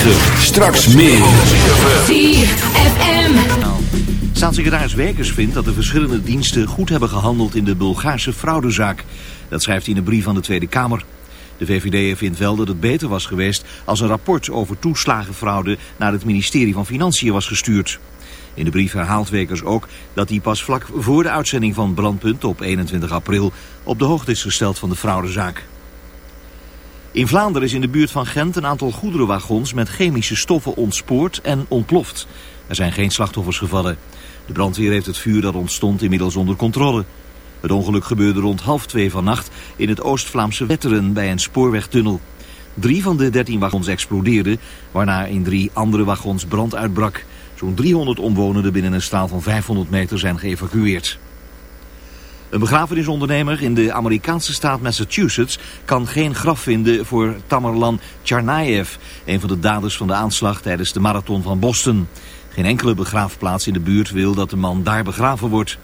106.9. Straks meer. ZFM. Staatssecretaris Wekers vindt dat de verschillende diensten goed hebben gehandeld in de Bulgaarse fraudezaak. Dat schrijft hij in een brief aan de Tweede Kamer. De VVD vindt wel dat het beter was geweest als een rapport over toeslagenfraude naar het ministerie van Financiën was gestuurd. In de brief herhaalt Wekers ook dat hij pas vlak voor de uitzending van Brandpunt op 21 april op de hoogte is gesteld van de fraudezaak. In Vlaanderen is in de buurt van Gent een aantal goederenwagons met chemische stoffen ontspoord en ontploft. Er zijn geen slachtoffers gevallen. De brandweer heeft het vuur dat ontstond inmiddels onder controle. Het ongeluk gebeurde rond half twee vannacht in het Oost-Vlaamse Wetteren bij een spoorwegtunnel. Drie van de dertien wagons explodeerden, waarna in drie andere wagons brand uitbrak. Zo'n 300 omwonenden binnen een straal van 500 meter zijn geëvacueerd. Een begrafenisondernemer in de Amerikaanse staat Massachusetts kan geen graf vinden voor Tamerlan Tsarnaev, een van de daders van de aanslag tijdens de marathon van Boston. Geen enkele begraafplaats in de buurt wil dat de man daar begraven wordt.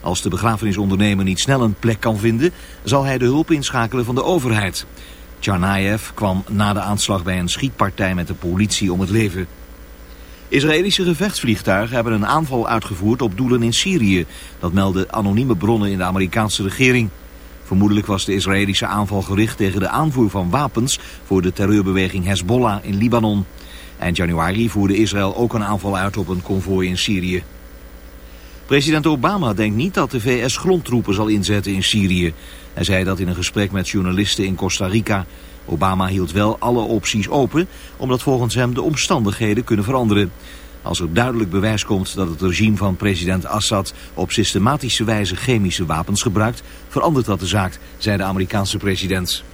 Als de begrafenisondernemer niet snel een plek kan vinden, zal hij de hulp inschakelen van de overheid. Tsarnaev kwam na de aanslag bij een schietpartij met de politie om het leven. Israëlische gevechtsvliegtuigen hebben een aanval uitgevoerd op doelen in Syrië. Dat melden anonieme bronnen in de Amerikaanse regering. Vermoedelijk was de Israëlische aanval gericht tegen de aanvoer van wapens voor de terreurbeweging Hezbollah in Libanon. Eind januari voerde Israël ook een aanval uit op een konvooi in Syrië. President Obama denkt niet dat de VS grondtroepen zal inzetten in Syrië. Hij zei dat in een gesprek met journalisten in Costa Rica. Obama hield wel alle opties open, omdat volgens hem de omstandigheden kunnen veranderen. Als er duidelijk bewijs komt dat het regime van president Assad op systematische wijze chemische wapens gebruikt, verandert dat de zaak, zei de Amerikaanse president.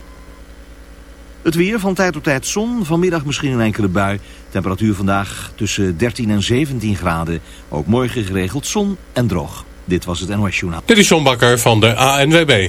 Het weer van tijd tot tijd zon, vanmiddag misschien een enkele bui. Temperatuur vandaag tussen 13 en 17 graden. Ook morgen geregeld zon en droog. Dit was het NOS Journaal. Dit is John Bakker van de ANWB.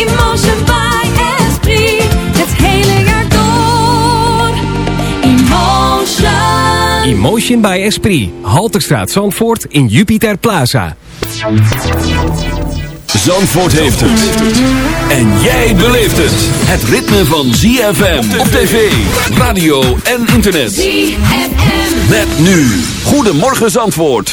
emotion, by Esprit. Het hele jaar door. Emotion. Emotion by Esprit. Halterstraat Zandvoort in Jupiter Plaza. Zandvoort heeft het. En jij beleeft het. Het ritme van ZFM op tv, radio en internet. ZFM. Met nu. Goedemorgen Zandvoort.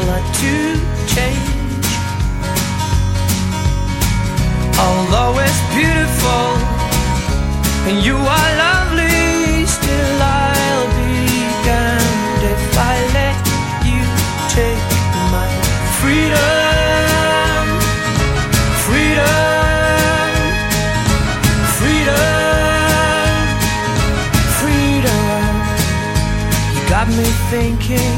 plot to change. Although it's beautiful and you are lovely, still I'll be damned if I let you take my freedom. Freedom. Freedom. Freedom. You got me thinking,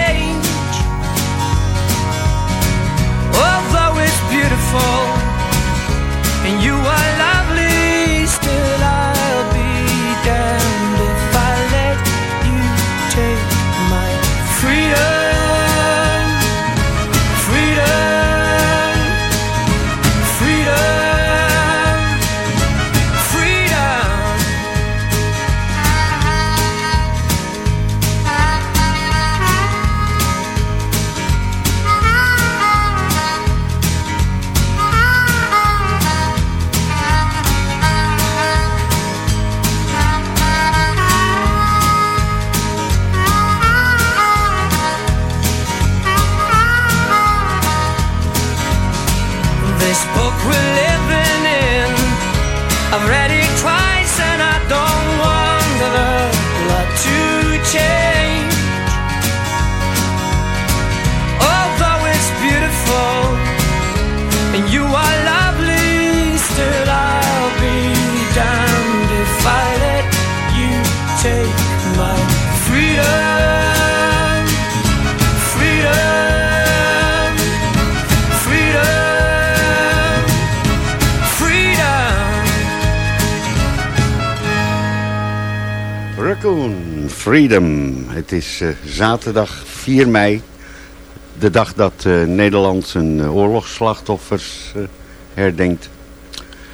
It's beautiful. And you are we're living in. Freedom. Het is eh, zaterdag 4 mei. De dag dat eh, Nederland zijn eh, oorlogsslachtoffers herdenkt.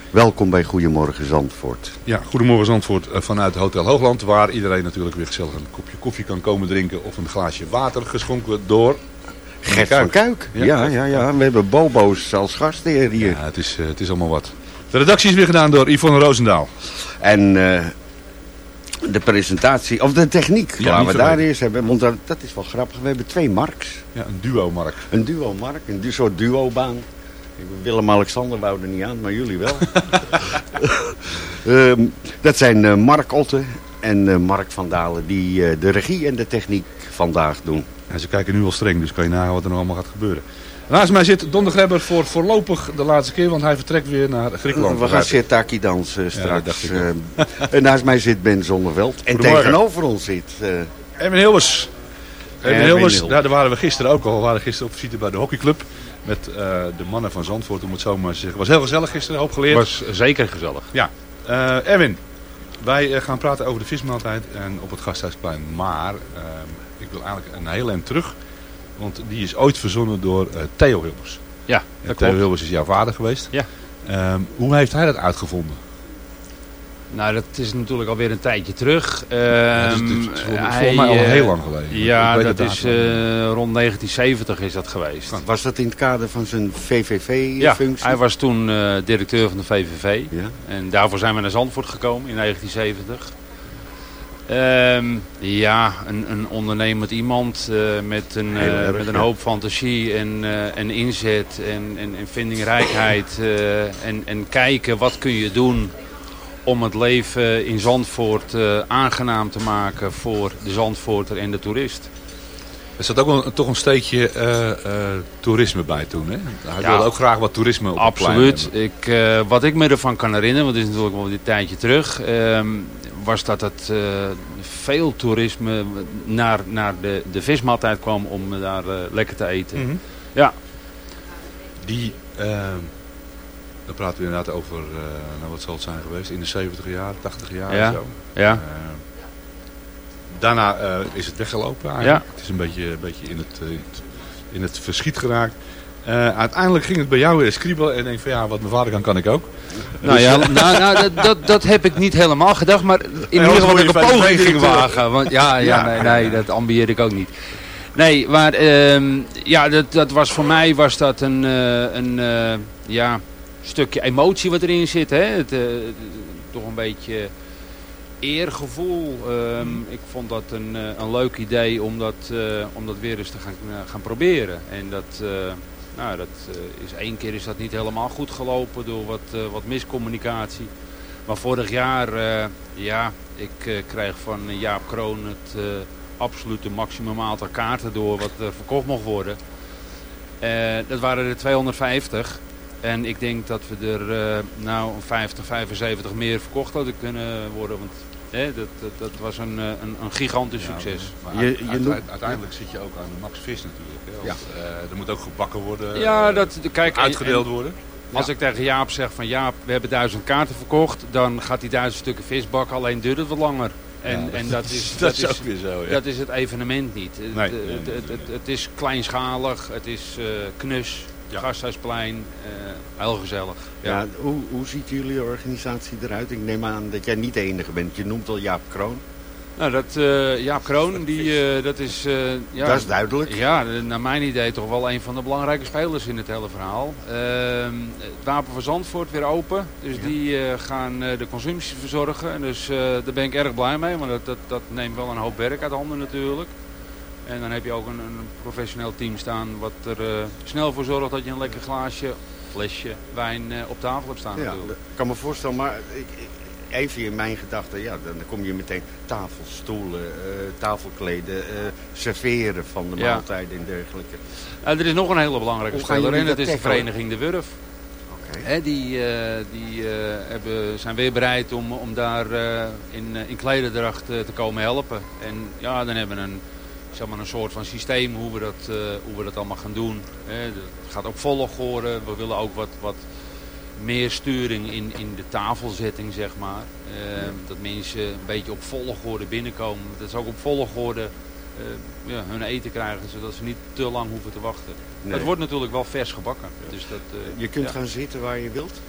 Welkom bij Goedemorgen Zandvoort. Ja, goedemorgen Zandvoort vanuit Hotel Hoogland. Waar iedereen natuurlijk weer gezellig een kopje koffie kan komen drinken. Of een glaasje water geschonken door... Gert van Kuik. Ja, ja, ja. We hebben Bobo's als gastheer hier. Ja, het is, het is allemaal wat. De redactie is weer gedaan door Yvonne Roosendaal. En de presentatie, of de techniek, Ja, laten we daar eerst hebben. Want dat, dat is wel grappig. We hebben twee Marks. Ja, een duo, Mark. Een duo Mark, een du soort duobaan. Willem-Alexander wou er niet aan, maar jullie wel. Ehm, dat zijn eh, Mark Otte en eh, Mark van Dalen die eh, de regie en de techniek vandaag doen. En ze kijken nu al streng, dus kan je nagaan wat er nog allemaal gaat gebeuren. Naast mij zit Don de Grebber voor voorlopig de laatste keer, want hij vertrekt weer naar Griekenland. We gaan Sirtaki dansen straks. eh, en naast mij zit Ben Zonneveld. En tegenover ons zit... eh, Erwin Hilbers. Erwin Hilbers, daar waren we gisteren ook al. We waren gisteren op visite bij de hockeyclub. Met eh, de mannen van Zandvoort, om het zo maar te zeggen. was heel gezellig gisteren, hoop geleerd. was zeker gezellig. Ja. Eh, Erwin, wij gaan praten over de vismaaltijd en op het Gasthuisplein. Maar ehm, ik wil eigenlijk een heel eind terug. Want die is ooit verzonnen door eh, Theo Hilbers. Ja, Theo klopt. Hilbers is jouw vader geweest. Ja. Ehm, hoe heeft hij dat uitgevonden? Nou, dat is natuurlijk alweer een tijdje terug. dat is- Ehm, dat is volgens hij, mij al eh, heel lang geleden. Ja, dat is eh, rond 1970 is dat geweest. Was dat in het kader van zijn Ja, VVV-functie? hij was toen eh, directeur van de VVV. Ja. En daarvoor zijn we naar Zandvoort gekomen in 1970. Ehm, ja, een, een ondernemend iemand eh, met, een, eh, erg, met een ja. hoop fantasie en, eh, en inzet en, en, en vindingrijkheid. en, en kijken wat kun je doen om het leven in Zandvoort aangenaam te maken voor de Zandvoorter en de toerist. Er zat ook wel, toch een steekje toerisme bij toen. Hè? Hij Ja. wilde ook graag wat toerisme op Absoluut. Ik, wat ik me ervan kan herinneren, want het is natuurlijk wel een tijdje terug, ehm, was dat het eh, veel toerisme naar, naar de, de vismaaltijd kwam om daar eh, lekker te eten. Mhm. Ja. Die, ehm, dan praten we inderdaad over, eh, nou wat zal het zijn geweest, in de 70 jaar, 80 jaar Ja. of zo. Ja. Eh, daarna eh, is het weggelopen eigenlijk. Ja. Het is een beetje, een beetje in, het, eh, in het- in het verschiet geraakt. Eh, uiteindelijk ging het bij jou weer kriebelen en denk van ja, wat mijn vader kan, kan ik ook. Nou Dus- ja, nou, nou, dat, dat, dat heb ik niet helemaal gedacht, maar in ieder geval dat ik een poging ging VVD-directeur. wagen. Want ja, ja, Ja. nee, nee, dat ambieer ik ook niet. Nee, maar ehm, ja, dat, dat was voor mij was dat een, eh, een eh, ja, stukje emotie wat erin zit. Hè? Het, eh, toch een beetje eergevoel. Ehm, ik vond dat een, eh, een leuk idee om dat, eh, om dat weer eens te gaan, eh, gaan proberen. En dat, eh, nou, dat eh, is één keer is dat niet helemaal goed gelopen door wat, eh, wat miscommunicatie. Maar vorig jaar, eh, ja, ik kreeg van Jaap Kroon het absolute maximum aantal kaarten door wat er verkocht mocht worden. Dat waren er 250. En ik denk dat we er nou een 50, 75 meer verkocht hadden kunnen worden. Want hè, dat, dat, dat was een, eh, een, een gigantisch Ja, succes. maar uit- uit- uiteindelijk zit je ook aan de Max Vis natuurlijk. Hè? Want, eh, er moet ook gebakken worden, Ja, eh, dat, kijk, uitgedeeld en- worden. Als Ja. ik tegen Jaap zeg van Jaap, we hebben duizend kaarten verkocht, dan gaat die duizend stukken vis bakken, alleen duurt het wat langer. En, Ja, en dat is, dat is ook weer zo, ja. Dat is het evenement niet. Het- Nee, het, nee, het, nee, het, het, het is kleinschalig, het is knus, gasthuisplein, eh, heel gezellig. Ja, hoe, hoe ziet jullie organisatie eruit? Ik neem aan dat jij niet de enige bent. Je noemt al Jaap Kroon. Nou, dat, eh, Jaap Kroon, die, dat is... eh, ja, Dat is duidelijk. Ja, naar mijn idee toch wel een van de belangrijke spelers in het hele verhaal. Ehm, het Wapen van Zandvoort weer open. Dus die gaan de consumptie verzorgen. En Dus daar ben ik erg blij mee, want dat, dat, dat neemt wel een hoop werk uit handen natuurlijk. En dan heb je ook een, een professioneel team staan wat er eh, snel voor zorgt dat je een lekker glaasje, flesje wijn eh, op tafel hebt staan Ja, natuurlijk. ik kan me voorstellen, maar ik, ik- even in mijn gedachten, ja, dan kom je meteen tafels, stoelen, eh, tafelkleden, serveren van de Ja. maaltijden en dergelijke. Er is nog een hele belangrijke speler en dat is de vereniging De Wurf. Hè, die die hebben, zijn weer bereid om, om daar in, in klederdracht te komen helpen. En ja, dan hebben we een, zeg maar een soort van systeem hoe we dat, eh, hoe we dat allemaal gaan doen. Hè, het gaat ook volgorde. We willen ook wat, wat meer sturing in, in de tafelzetting, zeg maar. Eh, Dat mensen een beetje op volgorde binnenkomen. Dat ze ook op volgorde eh, ja, hun eten krijgen, zodat ze niet te lang hoeven te wachten. Nee. Het wordt natuurlijk wel vers gebakken. Dus dat, eh, Je kunt gaan zitten waar je wilt.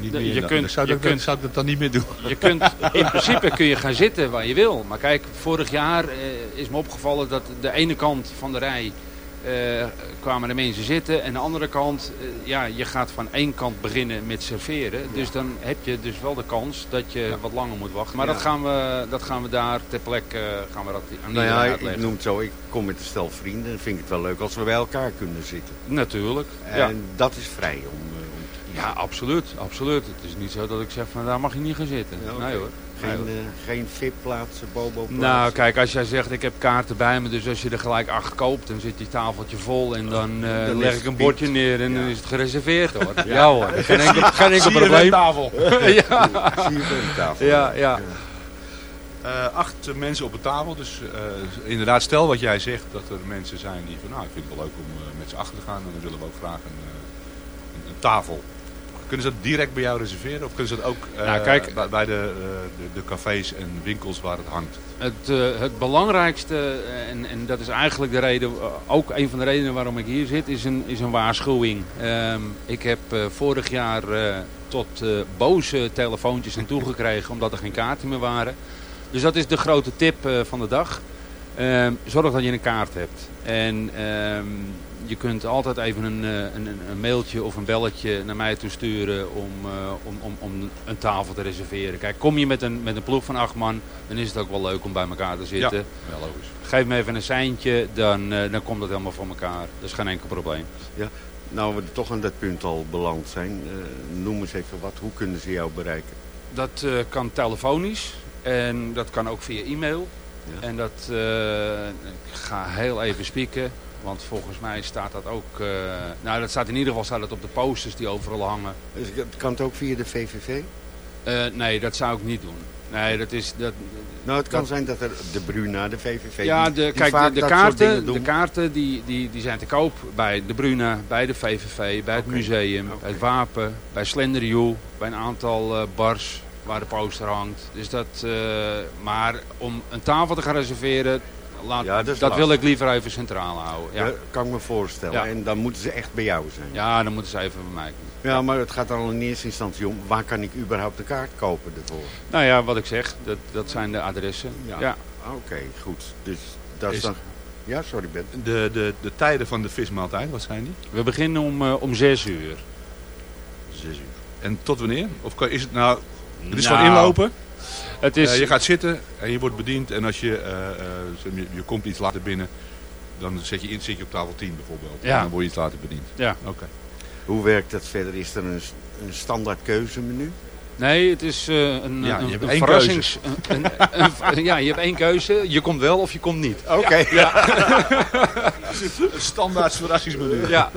Niet De- meer, je kunt- zou, je dat, kunt- zou ik dat dan niet meer doen. Je kunt, in principe kun je gaan zitten waar je wil. Maar kijk, vorig jaar eh, is me opgevallen dat de ene kant van de rij eh, kwamen de mensen zitten. En de andere kant, eh, ja, je gaat van één kant beginnen met serveren. Dus dan heb je dus wel de kans dat je wat langer moet wachten. Maar Ja. dat, gaan we, dat gaan we daar ter plekke gaan we dat aan Nou ja, ik noem het zo, ik kom met een stel vrienden. Dan vind ik het wel leuk als we bij elkaar kunnen zitten. Natuurlijk, En ja. dat is vrij om... Ja, absoluut, absoluut. Het is niet zo dat ik zeg van daar mag je niet gaan zitten. Ja. Nee hoor. Geen, eh, geen VIP-plaatsen, bobo-plaatsen. Nou, kijk, als jij zegt ik heb kaarten bij me, dus als je er gelijk acht koopt, dan zit die tafeltje vol en dan, eh, Dan leg ik een bordje neer en dan is het gereserveerd hoor. Ja, Ja. hoor, geen enkel, geen enkel probleem. tafel. ja. Zie je weer tafel. Ja, ja. Eh, acht mensen op een tafel. Dus inderdaad, stel wat jij zegt dat er mensen zijn die van nou, ik vind het wel leuk om met z'n achter te gaan. En dan willen we ook graag een, een, een tafel Kunnen ze dat direct bij jou reserveren? Of kunnen ze dat ook eh, Nou, kijk- bij, bij de, eh, de, de cafés en winkels waar het hangt? Het, eh, het belangrijkste, en, en dat is eigenlijk de reden, ook een van de redenen waarom ik hier zit, is een, is een waarschuwing. Ehm, ik heb vorig jaar tot boze telefoontjes aan toegekregen omdat er geen kaarten meer waren. Dus dat is de grote tip van de dag. Ehm, zorg dat je een kaart hebt. En ehm, je kunt altijd even een, eh, een, een- een mailtje of een belletje naar mij toe sturen om, eh, om, om, om een tafel te reserveren. Kijk, kom je met een, met een ploeg van acht man, dan is het ook wel leuk om bij elkaar te zitten. Ja, ja, logisch. Geef me even een seintje, dan, eh, dan komt het helemaal voor elkaar. Dat is geen enkel probleem. Ja. Nou, we toch aan dat punt al beland zijn. eh, noem eens even wat. Hoe kunnen ze jou bereiken? Dat eh, kan telefonisch en dat kan ook via e-mail. En dat eh, ik ga heel even spieken, want volgens mij staat dat ook... eh, nou, dat staat in ieder geval staat het op de posters die overal hangen. Dus kan het ook via de VVV? Eh, nee, dat zou ik niet doen. Nee, dat is... Dat, Nou, het kan dat- zijn dat er de Bruna, de VVV... Ja, de, kijk, de, dat kaarten, de kaarten die, die, die zijn te koop bij de Bruna, bij de VVV, bij het museum, bij het Wapen, bij Slender U, bij een aantal eh, bars waar de poster hangt. Dus dat, maar om een tafel te gaan reserveren, laat, Ja, dat wil ik liever even centraal houden. Ja, Dat kan ik me voorstellen. Ja. En dan moeten ze echt bij jou zijn. ja dan moeten ze even bij mij. Ja, maar het gaat dan al in eerste instantie om... waar kan ik überhaupt de kaart kopen ervoor? Nou ja, wat ik zeg, dat, dat zijn de adressen. Ja. Oké, goed. Dus dat is, Is- dan... Ja, sorry Ben. De, de, de tijden van de vismaaltijd, wat zijn die? We beginnen om, eh, om 6 uur. Zes uur. En tot wanneer? Of kan, is het nou... Het is Nou, van inlopen. Het is, Eh, je gaat zitten en je wordt bediend. En als je, eh, eh, je, je komt iets later binnen, dan zet je, in, zit je op tafel 10 bijvoorbeeld. Ja. En dan word je iets later bediend. ja. Oké. Hoe werkt dat verder? Is er een, een standaard keuzemenu? Nee, het is eh, een, Ja, een, verrassings... Een, een- een- ja, je hebt één keuze. Je komt wel of je komt niet. Oké. Een standaard verrassingsmenu. Ja.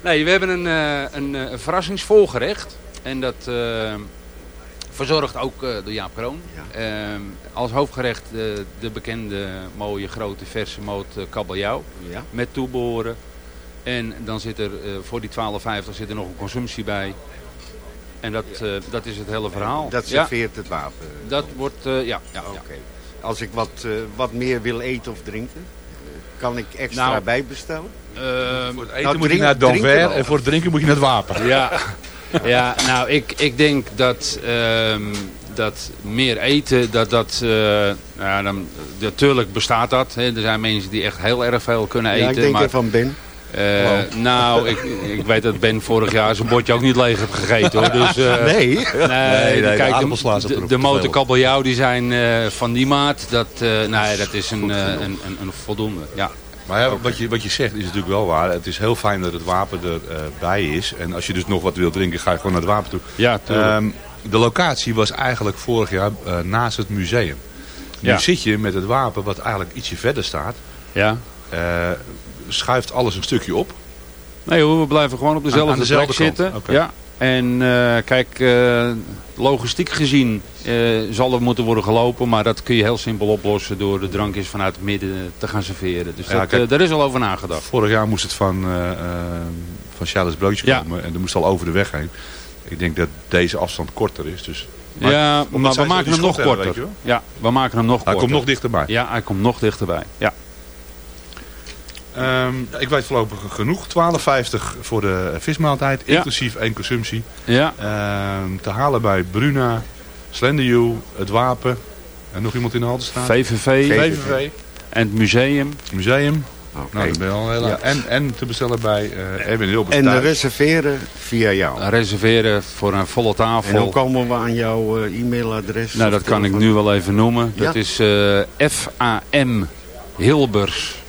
Nee, we hebben een, eh, een, eh, verrassingsvolgerecht. En dat eh, verzorgd ook eh, door Jaap Kroon. Ja. Ehm, als hoofdgerecht eh, de bekende mooie grote verse moot eh, kabeljauw. Ja. Met toeboren. En dan zit er eh, voor die 12,50 zit er nog een consumptie bij. En dat, eh, dat is het hele verhaal. Dat ja, serveert het wapen. dat wordt, eh, ja, ja. Als ik wat, eh, wat meer wil eten of drinken, kan ik extra Nou, bijbestellen? Ehm, Voor het eten Nou, moet je naar Danver wel. en voor het drinken moet je naar het wapen. Ja, ja nou ik, ik denk dat, ehm, dat meer eten, dat dat, eh, nou, dan, natuurlijk bestaat dat. Hè. Er zijn mensen die echt heel erg veel kunnen eten. ja, ik denk maar, aan Ben. eh, nou, ik, ik weet dat Ben vorig jaar zijn bordje ook niet leeg heeft gegeten hoor. Dus, eh, nee. Nee, nee, de kijk, de, de, de te motor veel. kabeljauw die zijn van die maat. Dat, nee, dat is een, een, een, een voldoende. Ja. Maar ja, wat, je, wat je zegt is natuurlijk wel waar. Het is heel fijn dat het wapen erbij is. En als je dus nog wat wil drinken, ga je gewoon naar het wapen toe. Ja. Ehm, de locatie was eigenlijk vorig jaar eh, naast het museum. Nu Ja. zit je met het wapen wat eigenlijk ietsje verder staat. ja. eh, schuift alles een stukje op. Nee hoor, we blijven gewoon op dezelfde, Aan- aan dezelfde plek zitten. Ja. En eh, kijk, eh, logistiek gezien eh, zal er moeten worden gelopen. Maar dat kun je heel simpel oplossen door de drankjes vanuit het midden te gaan serveren. Dus Ja, dat, kijk. daar is al over nagedacht. Vorig jaar moest het van, van Charles Broodje Ja. komen. En dat moest al over de weg heen. Ik denk dat deze afstand korter is. Dus Maar- ja, maar we maken hem nog korter. Ja, we maken hem nog hij korter. komt nog dichterbij. Ja, hij komt nog dichterbij. Ja. Ehm, ik weet voorlopig genoeg. 12,50 voor de vismaaltijd. Ja. Inclusief één consumptie. Ja. Ehm, te halen bij Bruna, Slenderju, Het Wapen. En nog iemand in de Haltestraat? VVV VVV. en het museum. Museum. Oké. Nou, dat ben je al heel Ja. en, en te bestellen bij eh Erwin Hilbert En thuis. reserveren via jou. Reserveren voor een volle tafel. En hoe komen we aan jouw eh, e-mailadres? Nou, dat kan ik nu wel even noemen. Ja. Dat is eh FAM Hilbers.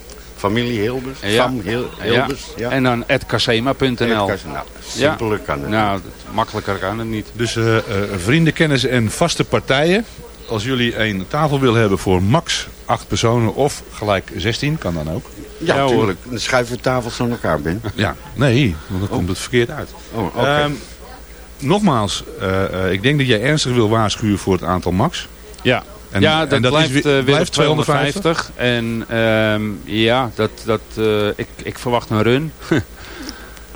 Familie Hilbers. Ja. Fam Hil- Hilbers. Ja. En dan @casema.nl. Nou, simpeler kan het. Nou, makkelijker kan het niet. Dus eh, eh, vrienden, kennis en vaste partijen. Als jullie een tafel willen hebben voor max 8 personen of gelijk 16, kan dan ook. Ja, natuurlijk. Dan schuiven we tafels aan elkaar, Ben. Ja, nee, want dan komt het verkeerd uit. Oh, oké. Ehm, nogmaals, eh, eh, ik denk dat jij ernstig wil waarschuwen voor het aantal max. Ja, En- ja en dat, is blijft, weer- blijft op 250. 250. En ja, dat, dat, ik, ik verwacht een run.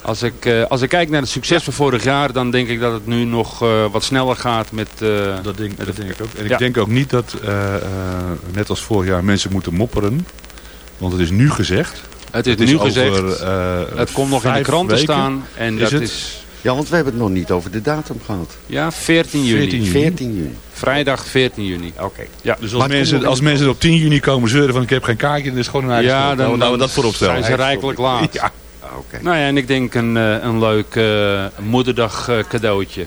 Als ik, eh, als ik kijk naar het succes van vorig jaar, dan denk ik dat het nu nog eh, wat sneller gaat met... eh, Dat denk, met dat de- denk ik ook. En Ja. ik denk ook niet dat, net als vorig jaar, mensen moeten mopperen. Want het is nu gezegd. Het is nu over, gezegd. Het komt nog in de kranten weken. staan. En Is dat het? is Ja, want we hebben het nog niet over de datum gehad. ja, 14 juni. 14 juni. 14 juni. Vrijdag 14 juni. Oké. Ja. Dus als mensen, als mensen op 10 juni komen zeuren van ik heb geen kaartje, dan is het gewoon een eigen Ja, dan, we dan dat voorop stellen. zijn ze rijkelijk laat. Ja. Ah, Oké. Nou ja, en ik denk een, eh, een leuk eh, moederdag eh, cadeautje.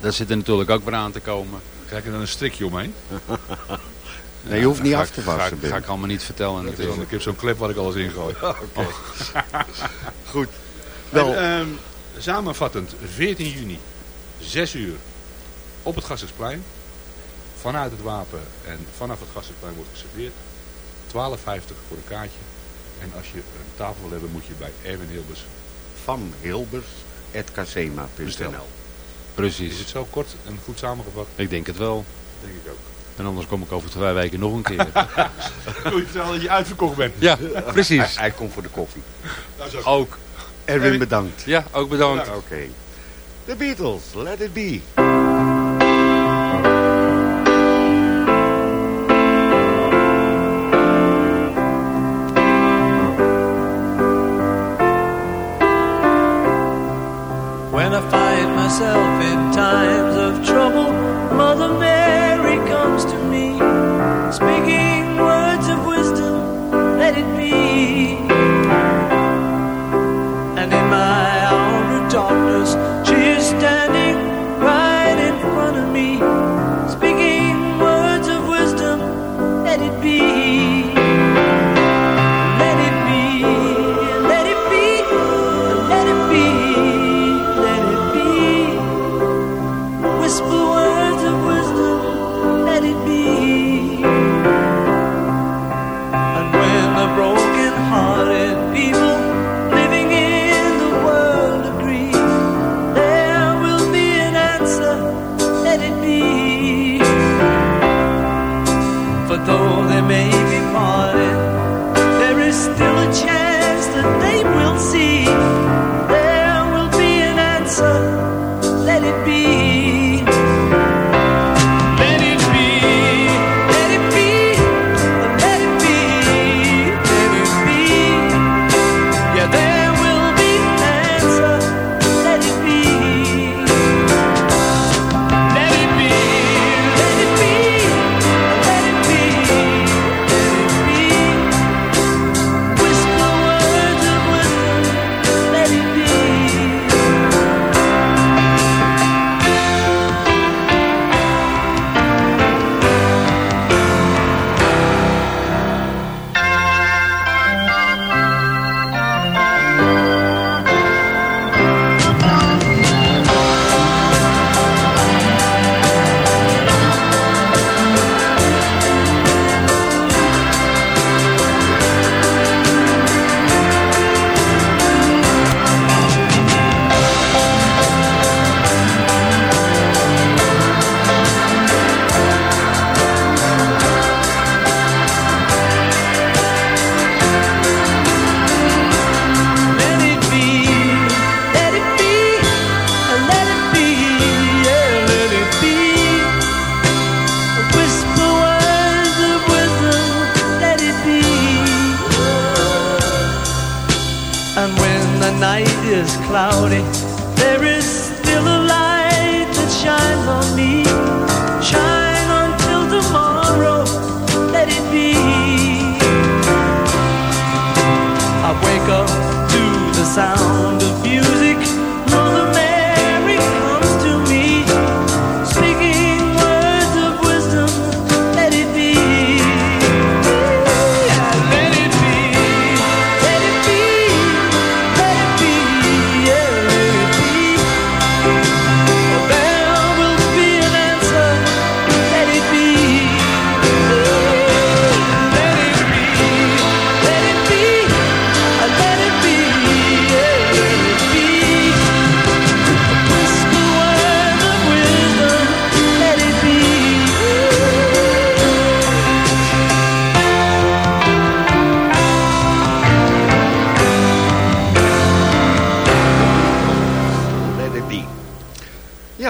Dat zit er natuurlijk ook weer aan te komen. Krijg je dan een strikje omheen? Nee, je hoeft niet af te wassen, Bim. ga ik allemaal niet vertellen Ik heb natuurlijk. zo'n- Ik heb zo'n klep waar ik alles in gooi. Goed. Wel, En, ehm, samenvattend, 14 juni, 6 uur, op het Gassersplein. Vanuit het wapen en vanaf het Gassersplein wordt geserveerd. 12,50 voor een kaartje. En als je een tafel wil hebben, moet je bij Erwin Hilbers van hilbers.casema.nl bestellen. Precies. Is het zo kort en goed samengevat? Ik denk het wel. Denk ik ook. En anders kom ik over twee weken nog een keer. Doe je vertellen dat je uitverkocht bent? ja, Hij, precies. hij komt voor de koffie. Dat is ook. Ook. Erwin, bedankt. Ja, ook bedankt. Oké. The Beatles, let it be.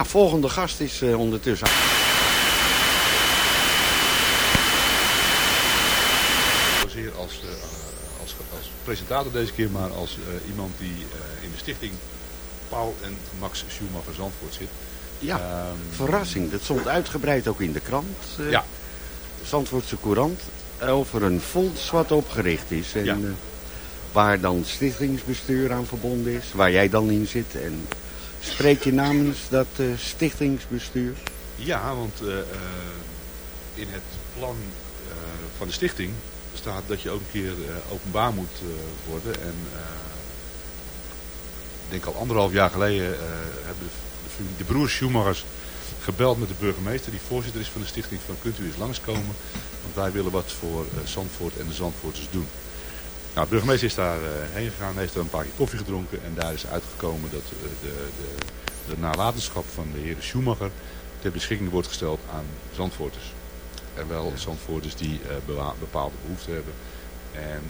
Volgende gast is eh, ondertussen... Zozeer als, eh, als, als presentator deze keer, maar als eh, iemand die in de stichting Paul en Max Schumacher Zandvoort zit. Ja, Ehm, verrassing. Dat stond uitgebreid ook in de krant. Ja. Zandvoortse Courant. Over een fonds wat opgericht is. En, Ja. waar dan stichtingsbestuur aan verbonden is. Waar jij dan in zit. En spreek je namens dat eh, stichtingsbestuur? Ja, want eh, eh, in het plan van de stichting staat dat je ook een keer openbaar moet worden. En ik denk al anderhalf jaar geleden hebben de, de, broers Schumachers gebeld met de burgemeester, die voorzitter is van de stichting, van kunt u eens langskomen, want wij willen wat voor Zandvoort en de Zandvoorters doen. Nou, de burgemeester is daar eh, heen gegaan, heeft er een paar keer koffie gedronken en daar is uitgekomen dat eh, de, de, de nalatenschap van de heer Schumacher ter beschikking wordt gesteld aan Zandvoorters. En wel Zandvoorters die eh, bepaalde behoeften hebben en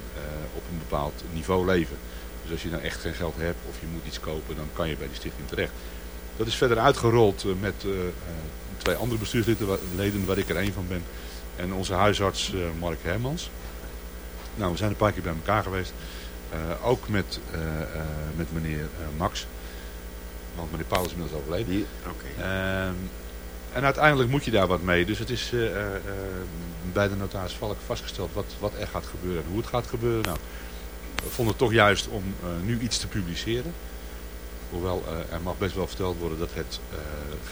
op een bepaald niveau leven. Dus als je dan echt geen geld hebt of je moet iets kopen, dan kan je bij die stichting terecht. Dat is verder uitgerold met twee andere bestuursleden leden, waar ik er één van ben. En onze huisarts Mark Hermans. Nou, we zijn een paar keer bij elkaar geweest. Eh, ook met, eh, eh, met meneer eh, Max. Want meneer Paul is inmiddels overleden. Ehm, en uiteindelijk moet je daar wat mee. Dus het is eh, eh, eh, bij de notaris Valk vastgesteld wat, wat er gaat gebeuren en hoe het gaat gebeuren. Nou, we vonden het toch juist om eh, nu iets te publiceren. Hoewel eh, er mag best wel verteld worden dat het eh,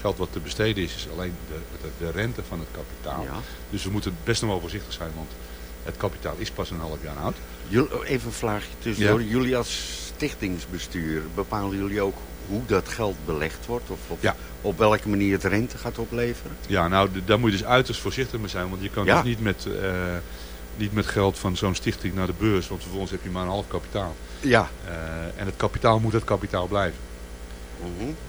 geld wat te besteden is, is alleen de, de, de rente van het kapitaal. Ja. Dus we moeten best nog wel voorzichtig zijn, want het kapitaal is pas een half jaar oud. Jul- Even een vraagje tussendoor. Jullie als stichtingsbestuur, bepalen jullie ook hoe dat geld belegd wordt? Of op, Ja. op welke manier het rente gaat opleveren? Ja, nou, daar moet je dus uiterst voorzichtig mee zijn. Want je kan Ja. dus niet met, eh, niet met geld van zo'n stichting naar de beurs. Want vervolgens heb je maar een half kapitaal. Ja. Eh, en het kapitaal moet het kapitaal blijven.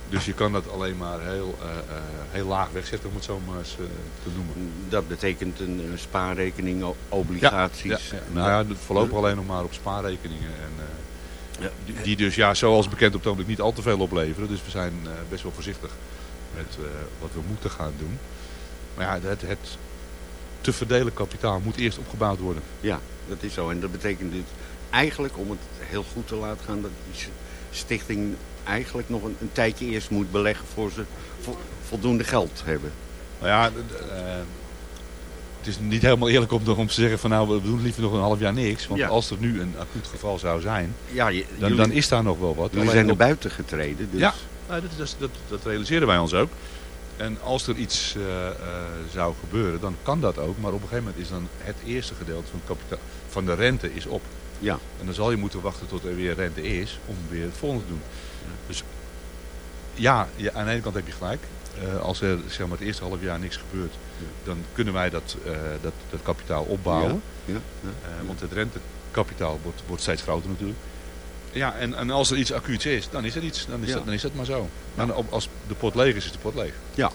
Dus je kan dat alleen maar heel, eh, eh, heel laag wegzetten, om het zo maar eens eh, te noemen. Dat betekent een, spaarrekening, obligaties. Ja, ja. Nou ja, dat voorlopig alleen nog maar op spaarrekeningen. En, eh, die, die dus, ja, zoals bekend op het ogenblik niet al te veel opleveren. Dus we zijn best wel voorzichtig met wat we moeten gaan doen. Maar ja, het, het te verdelen kapitaal moet eerst opgebouwd worden. Ja, dat is zo. En dat betekent dus eigenlijk, om het heel goed te laten gaan, dat die stichting eigenlijk nog een, een tijdje eerst moet beleggen voor ze vo- voldoende geld hebben. Nou ja, eh, het is niet helemaal eerlijk om, om te zeggen van nou, we doen liever nog een half jaar niks. Want Ja. als er nu een acuut geval zou zijn, Ja, je- dan, jullie- dan is daar nog wel wat. Jullie Alleen zijn er buiten getreden. Dus Ja, nou, dat, dat, dat, dat realiseren wij ons ook. En als er iets eh, eh, zou gebeuren, dan kan dat ook. Maar op een gegeven moment is dan het eerste gedeelte van, kapitaal, van de rente is op. Ja. En dan zal je moeten wachten tot er weer rente is om weer het volgende te doen. Dus ja, ja, aan de ene kant heb je gelijk. Eh, als er zeg maar, het eerste half jaar niks gebeurt, dan kunnen wij dat, eh, dat, dat kapitaal opbouwen. Ja. Eh, want het rentekapitaal wordt, wordt steeds groter natuurlijk. Ja, en, en als er iets acuuts is, dan is er iets. Dan is, dat, dan is dat maar zo. Maar als de pot leeg is, is de pot leeg. Ja.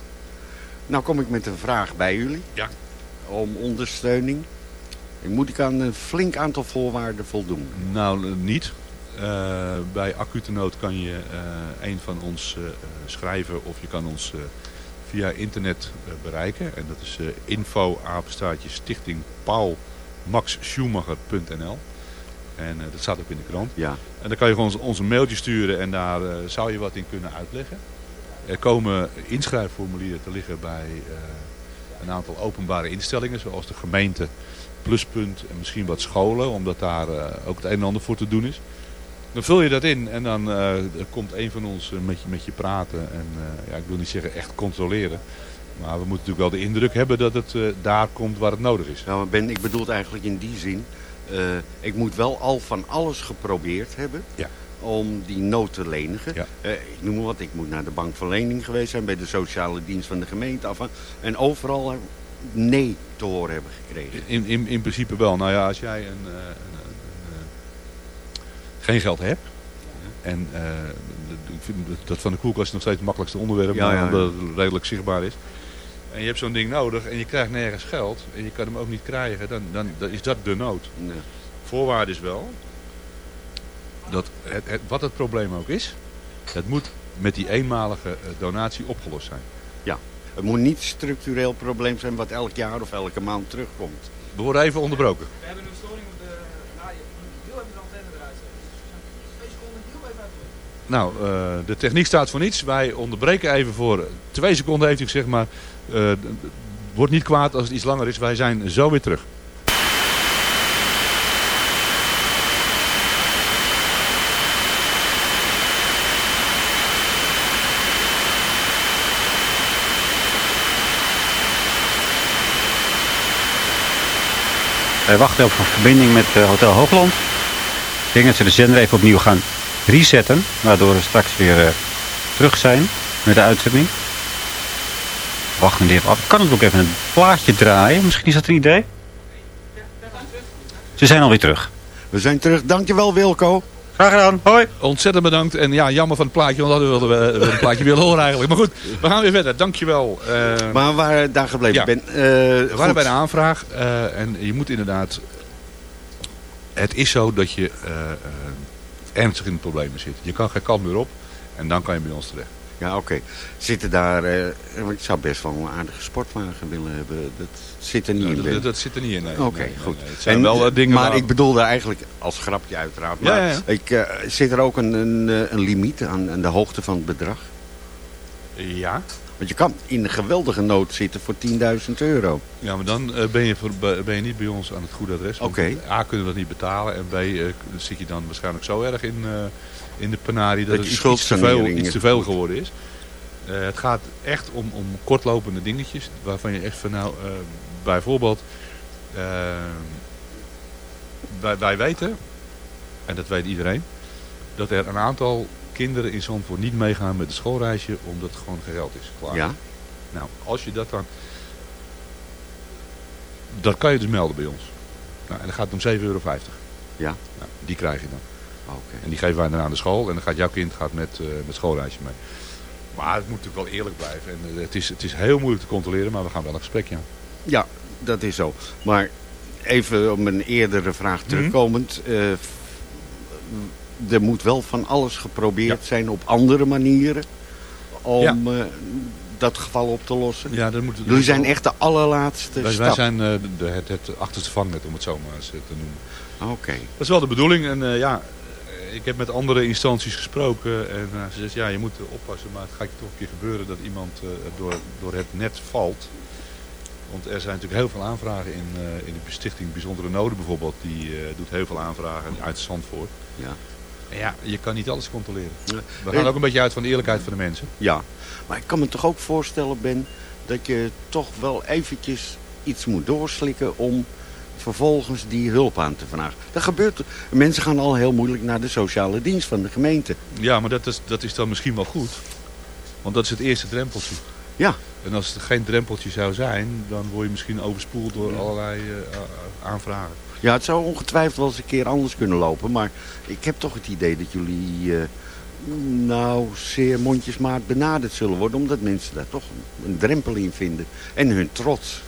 Nou kom ik met een vraag bij jullie. Ja. Om ondersteuning. Moet ik aan een flink aantal voorwaarden voldoen? Nou, niet. Eh, bij acute nood kan je eh, een van ons eh, schrijven of je kan ons via internet bereiken. En dat is info apenstaartje stichting Paul maxschumacher.nl. En dat staat ook in de krant. Ja. En dan kan je gewoon ons, een mailtje sturen en daar zou je wat in kunnen uitleggen. Er komen inschrijfformulieren te liggen bij een aantal openbare instellingen, zoals de gemeente, Pluspunt en misschien wat scholen, omdat daar ook het een en ander voor te doen is. Dan vul je dat in en dan eh, komt een van ons eh, met, je, met je praten. En eh, ja, ik wil niet zeggen echt controleren. Maar we moeten natuurlijk wel de indruk hebben dat het daar komt waar het nodig is. Nou, ben, ik bedoel het eigenlijk in die zin. ik moet wel al van alles geprobeerd hebben Ja. om die nood te lenigen. Ja. Ik noem maar wat, ik moet naar de bank van lening geweest zijn, bij de sociale dienst van de gemeente af. En overal nee te horen hebben gekregen. In, in, in principe wel. Nou ja, als jij een, geen geld hebt. En eh, ik vind dat van de koelkast nog steeds het makkelijkste onderwerp. Ja, maar ja, ja. Omdat het redelijk zichtbaar is. En je hebt zo'n ding nodig en je krijgt nergens geld. En je kan hem ook niet krijgen. Dan, dan, dan is dat de nood. Nee. Voorwaarde is wel. Dat het, het, wat het probleem ook is. Het moet met die eenmalige eh, donatie opgelost zijn. Ja, het moet niet structureel probleem zijn wat elk jaar of elke maand terugkomt. We worden even onderbroken. We hebben een storing op de radio. Heel even de antenne eruit zetten. Dus twee seconden heel even uit. Nou, eh, de techniek staat voor niets. Wij onderbreken even voor twee seconden, heeft u gezegd. Maar eh, wordt niet kwaad als het iets langer is. Wij zijn zo weer terug. Wij wachten op een verbinding met eh, Hotel Hoogland. Ik denk dat ze de zender even opnieuw gaan resetten. Waardoor we straks weer eh, terug zijn met de uitzending. Wachten we even af. Kan het ook even een plaatje draaien? Misschien is dat een idee? Ze zijn alweer terug. We zijn terug. Dankjewel Wilco. Graag gedaan. Hoi. Ontzettend bedankt. En ja, jammer van het plaatje, want hadden we wilden we een plaatje willen horen eigenlijk. Maar goed, we gaan weer verder. Dankjewel. Uh, Maar waar we daar gebleven Ja. ben. eh, we waren bij de aanvraag. eh, en je moet inderdaad... Het is zo dat je eh, eh, ernstig in de problemen zit. Je kan geen kant meer op. En dan kan je bij ons terecht. Ja, oké. Zitten daar... eh, ik zou best wel een aardige sportwagen willen hebben. Dat zit er niet in. dat, zit er niet in. nee. Oké, nee, goed. nee. Het zijn En, wel eh, dingen maar waar- ik bedoelde eigenlijk als grapje uiteraard. Ja, Maar ja, ja. Ik, eh, zit er ook een, een, eh, een limiet aan, aan de hoogte van het bedrag? Ja. Want je kan in een geweldige nood zitten voor 10.000 euro. Ja, maar dan eh, ben, je voor, ben je niet bij ons aan het goede adres. Oké. A, kunnen we dat niet betalen. En B, eh, zit je dan waarschijnlijk zo erg in, eh, in de penarie dat, Dat het iets, te veel, iets te veel geworden is. Het gaat echt om, om kortlopende dingetjes. Waarvan je echt van nou, bijvoorbeeld... wij, wij weten, en dat weet iedereen... dat er een aantal kinderen in Zandvoort niet meegaan met het schoolreisje... omdat het gewoon geld is. Klaar. Ja. Nou, als je dat dan... Dat kan je dus melden bij ons. Nou, en dan gaat het om 7,50 euro. Ja. Nou, die krijg je dan. Oké. En die geven wij dan aan de school. En dan gaat jouw kind gaat met, eh met schoolreisje mee. Maar het moet natuurlijk wel eerlijk blijven. En eh, het, is, het is heel moeilijk te controleren, maar we gaan wel een gesprekje aan. Ja, dat is zo. Maar even op een eerdere vraag terugkomend. eh, er moet wel van alles geprobeerd zijn op andere manieren om eh, dat geval op te lossen. Ja, dat moet, Jullie zijn echt de allerlaatste wij, stap. wij zijn eh, de, het, het achterste vangnet, om het zo maar eens eh, te noemen. Oké. Dat is wel de bedoeling. En ja, ik heb met andere instanties gesproken. En ze zegt, ja, je moet oppassen. Maar het gaat je toch een keer gebeuren dat iemand door, door het net valt. Want er zijn natuurlijk heel veel aanvragen in, in de Stichting Bijzondere Noden bijvoorbeeld. Die doet heel veel aanvragen uit Zandvoort. Ja. Ja, je kan niet alles controleren. We gaan ook een beetje uit van de eerlijkheid van de mensen. Ja, maar ik kan me toch ook voorstellen, Ben, dat je toch wel eventjes iets moet doorslikken om vervolgens die hulp aan te vragen. Dat gebeurt. Mensen gaan al heel moeilijk naar de sociale dienst van de gemeente. Ja, maar dat is, dat is dan misschien wel goed. Want dat is het eerste drempeltje. Ja. En als het geen drempeltje zou zijn, dan word je misschien overspoeld door allerlei eh, a- aanvragen. Ja, het zou ongetwijfeld wel eens een keer anders kunnen lopen. Maar ik heb toch het idee dat jullie eh, nou zeer mondjesmaat benaderd zullen worden. Omdat mensen daar toch een, drempel in vinden. En hun trots.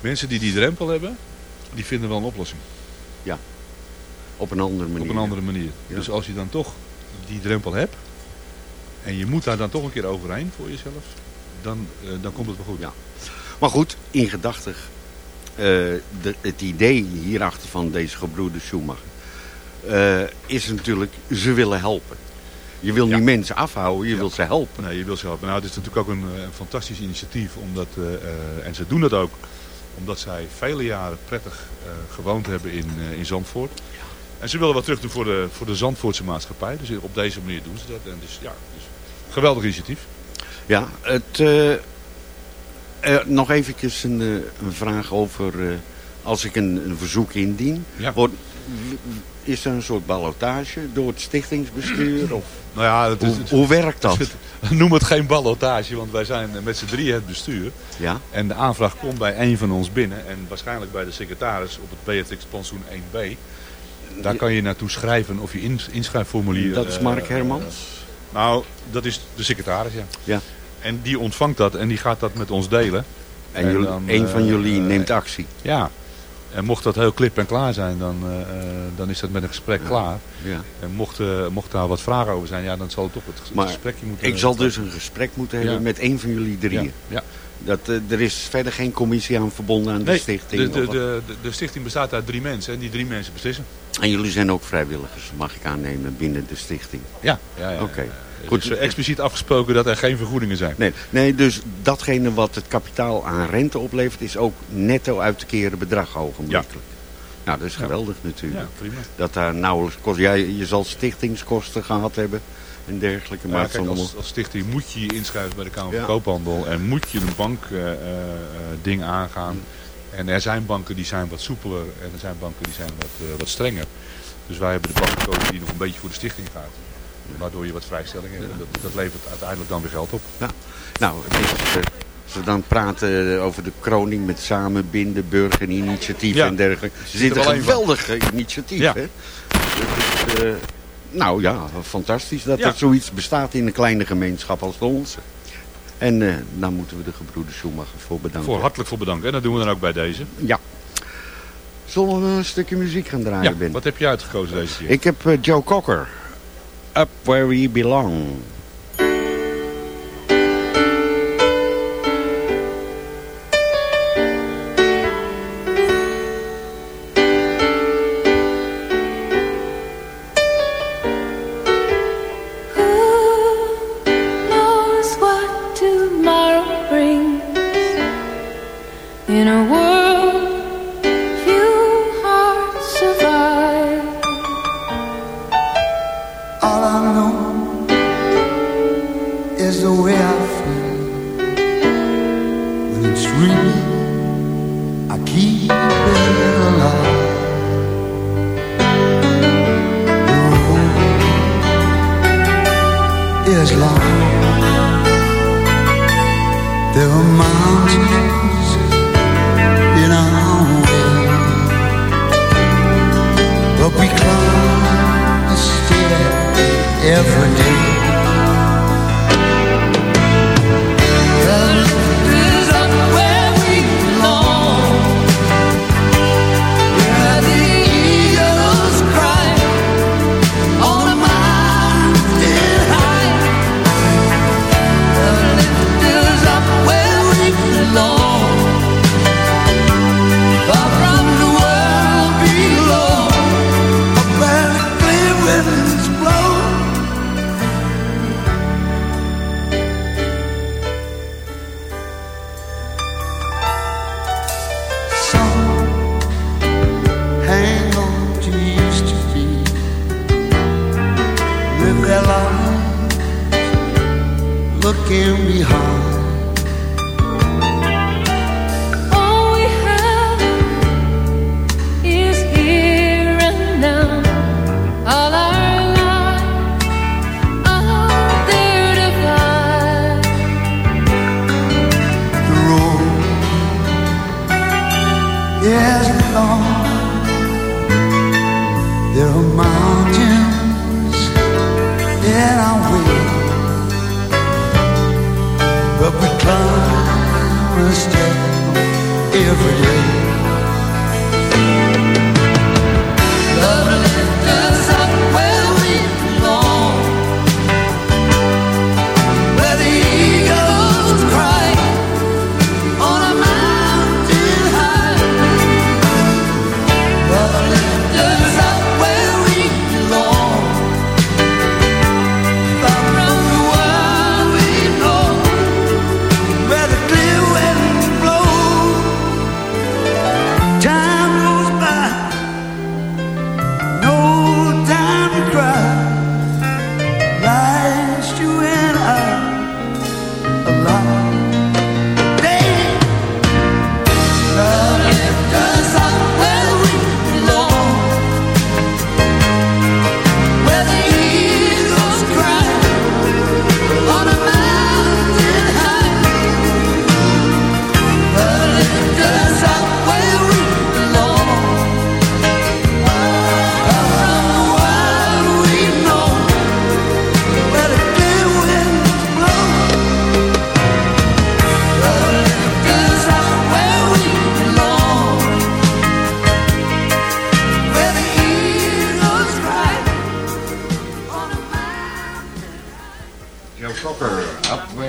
Mensen die die drempel hebben, die vinden wel een oplossing. Ja, op een andere manier. Op een andere manier. Ja. Dus als je dan toch die drempel hebt, en je moet daar dan toch een keer overheen voor jezelf, dan, eh, dan komt het wel goed. Ja. Maar goed, in gedachtig, eh, de, het idee hierachter van deze gebroeders Schumacher eh, is natuurlijk, ze willen helpen. Je wil niet mensen afhouden, je wil ze helpen. Nee, je wil ze helpen. Nou, het is natuurlijk ook een, eh, een fantastisch initiatief. Omdat, eh, eh, en ze doen dat ook omdat zij vele jaren prettig eh, gewoond hebben in, eh, in Zandvoort. En ze willen wat terug doen voor de, voor de Zandvoortse maatschappij. Dus op deze manier doen ze dat. En dus ja, dus, geweldig initiatief. Ja, het, eh, nog eventjes een, eh, een vraag over, eh, als ik een, een verzoek indien, Ja. wordt, is er een soort ballotage door het stichtingsbestuur? Of, Nou ja, het is- hoe, hoe werkt dat? Noem het geen ballotage, want wij zijn met z'n drieën het bestuur. Ja. En de aanvraag komt bij één van ons binnen. En waarschijnlijk bij de secretaris op het Beatrix Plantsoen 1B. Daar kan je naartoe schrijven of je ins- inschrijfformulier... Dat is Mark Hermans? nou, dat is de secretaris, ja. Ja. En die ontvangt dat en die gaat dat met ons delen. En jullie- dan, een van eh, jullie neemt actie? Ja. En mocht dat heel klip en klaar zijn, dan, eh, eh, dan is dat met een gesprek klaar. Ja. En mocht, mocht daar wat vragen over zijn, ja, dan zal het toch het, Maar gesprekje moeten... ik zal dus een gesprek moeten hebben Ja. met één van jullie drieën. Ja, ja. Dat, eh, er is verder geen commissie aan verbonden aan de Nee, stichting. de, de, de, stichting bestaat uit drie mensen en die drie mensen beslissen. En jullie zijn ook vrijwilligers, mag ik aannemen, binnen de stichting? Ja, ja, ja. Oké. Goed. is expliciet afgesproken dat er geen vergoedingen zijn. Nee, nee, dus datgene wat het kapitaal aan rente oplevert... is ook netto uit te keren bedrag ogenblikkelijk. Nou, dat is geweldig natuurlijk. Ja, prima. Dat daar nauwelijks kost. Ja, je je zal stichtingskosten gehad hebben en dergelijke. Maar het kijk, als, als stichting moet je je inschrijven bij de Kamer Ja. van Koophandel en moet je een bankding aangaan. En er zijn banken die zijn wat soepeler en er zijn banken die zijn wat, eh, wat strenger. Dus wij hebben de bank gekozen die nog een beetje voor de stichting gaat. Waardoor je wat vrijstellingen hebt. En dat, dat levert uiteindelijk dan weer geld op. Ja. Nou, eh, als we dan praten eh, over de kroning met samenbinden, burgerinitiatief Ja. en dergelijke. Er zit een wel een van. geweldig eh, initiatief, Ja. hè? Eh, nou ja, fantastisch dat Ja. er zoiets bestaat in een kleine gemeenschap als de onze. En eh daar moeten we de gebroeders Schumacher voor bedanken. Voor hartelijk voor bedanken. En dat doen we dan ook bij deze. Ja. Zullen we een stukje muziek gaan draaien, Ja, Ben? wat heb je uitgekozen deze keer? Ik heb eh, Joe Cocker. Up Where We Belong.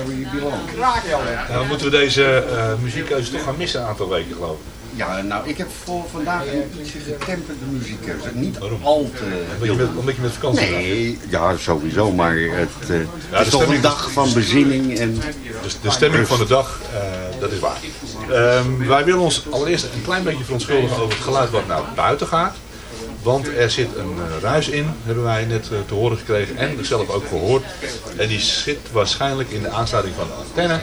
We belong. Nou, moeten we deze eh, muziekkeuze toch gaan missen een aantal weken, geloof ik. Ja, nou, ik heb voor vandaag een ietsje getemperde muziek. Niet al te... Omdat je met, omdat je met vakantie Nee, ja, sowieso, maar het, Ja, het is de toch een dag van bezinning en... Dus de stemming van de dag, eh, dat is waar. Ehm, wij willen ons allereerst een klein beetje verontschuldigen over het geluid wat naar buiten gaat. Want er zit een eh, ruis in, hebben wij net eh, te horen gekregen en zelf ook gehoord. En die zit waarschijnlijk in de aansluiting van de antenne.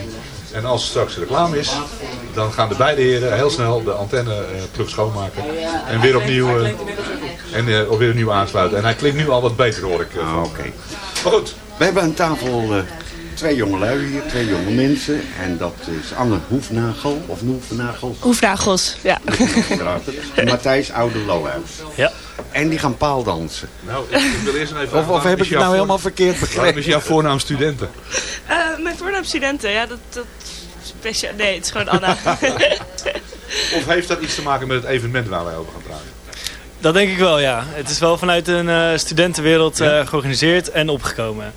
En als er straks reclame is, dan gaan de beide heren heel snel de antenne eh, terug schoonmaken. En weer opnieuw, en, eh, weer opnieuw aansluiten. En hij klinkt nu al wat beter hoor ik. Ah, Oké. Maar goed. We hebben aan tafel eh, twee jongelui hier, twee jonge mensen. En dat is Anne Hoefnagel, of Noefnagel. Hoefnagels, ja. En Matthijs Oude Lohuis. Ja. En die gaan paaldansen. Nou, ik, wil eerst even Of, of heb ik het nou helemaal verkeerd Waarom begrepen? is jouw voornaam studenten? Eh, mijn voornaam studenten, ja, dat... dat speciaal, nee, het is gewoon Anna. Of heeft dat iets te maken met het evenement waar wij over gaan praten? Dat denk ik wel, ja. Het is wel vanuit een eh, studentenwereld eh, georganiseerd en opgekomen.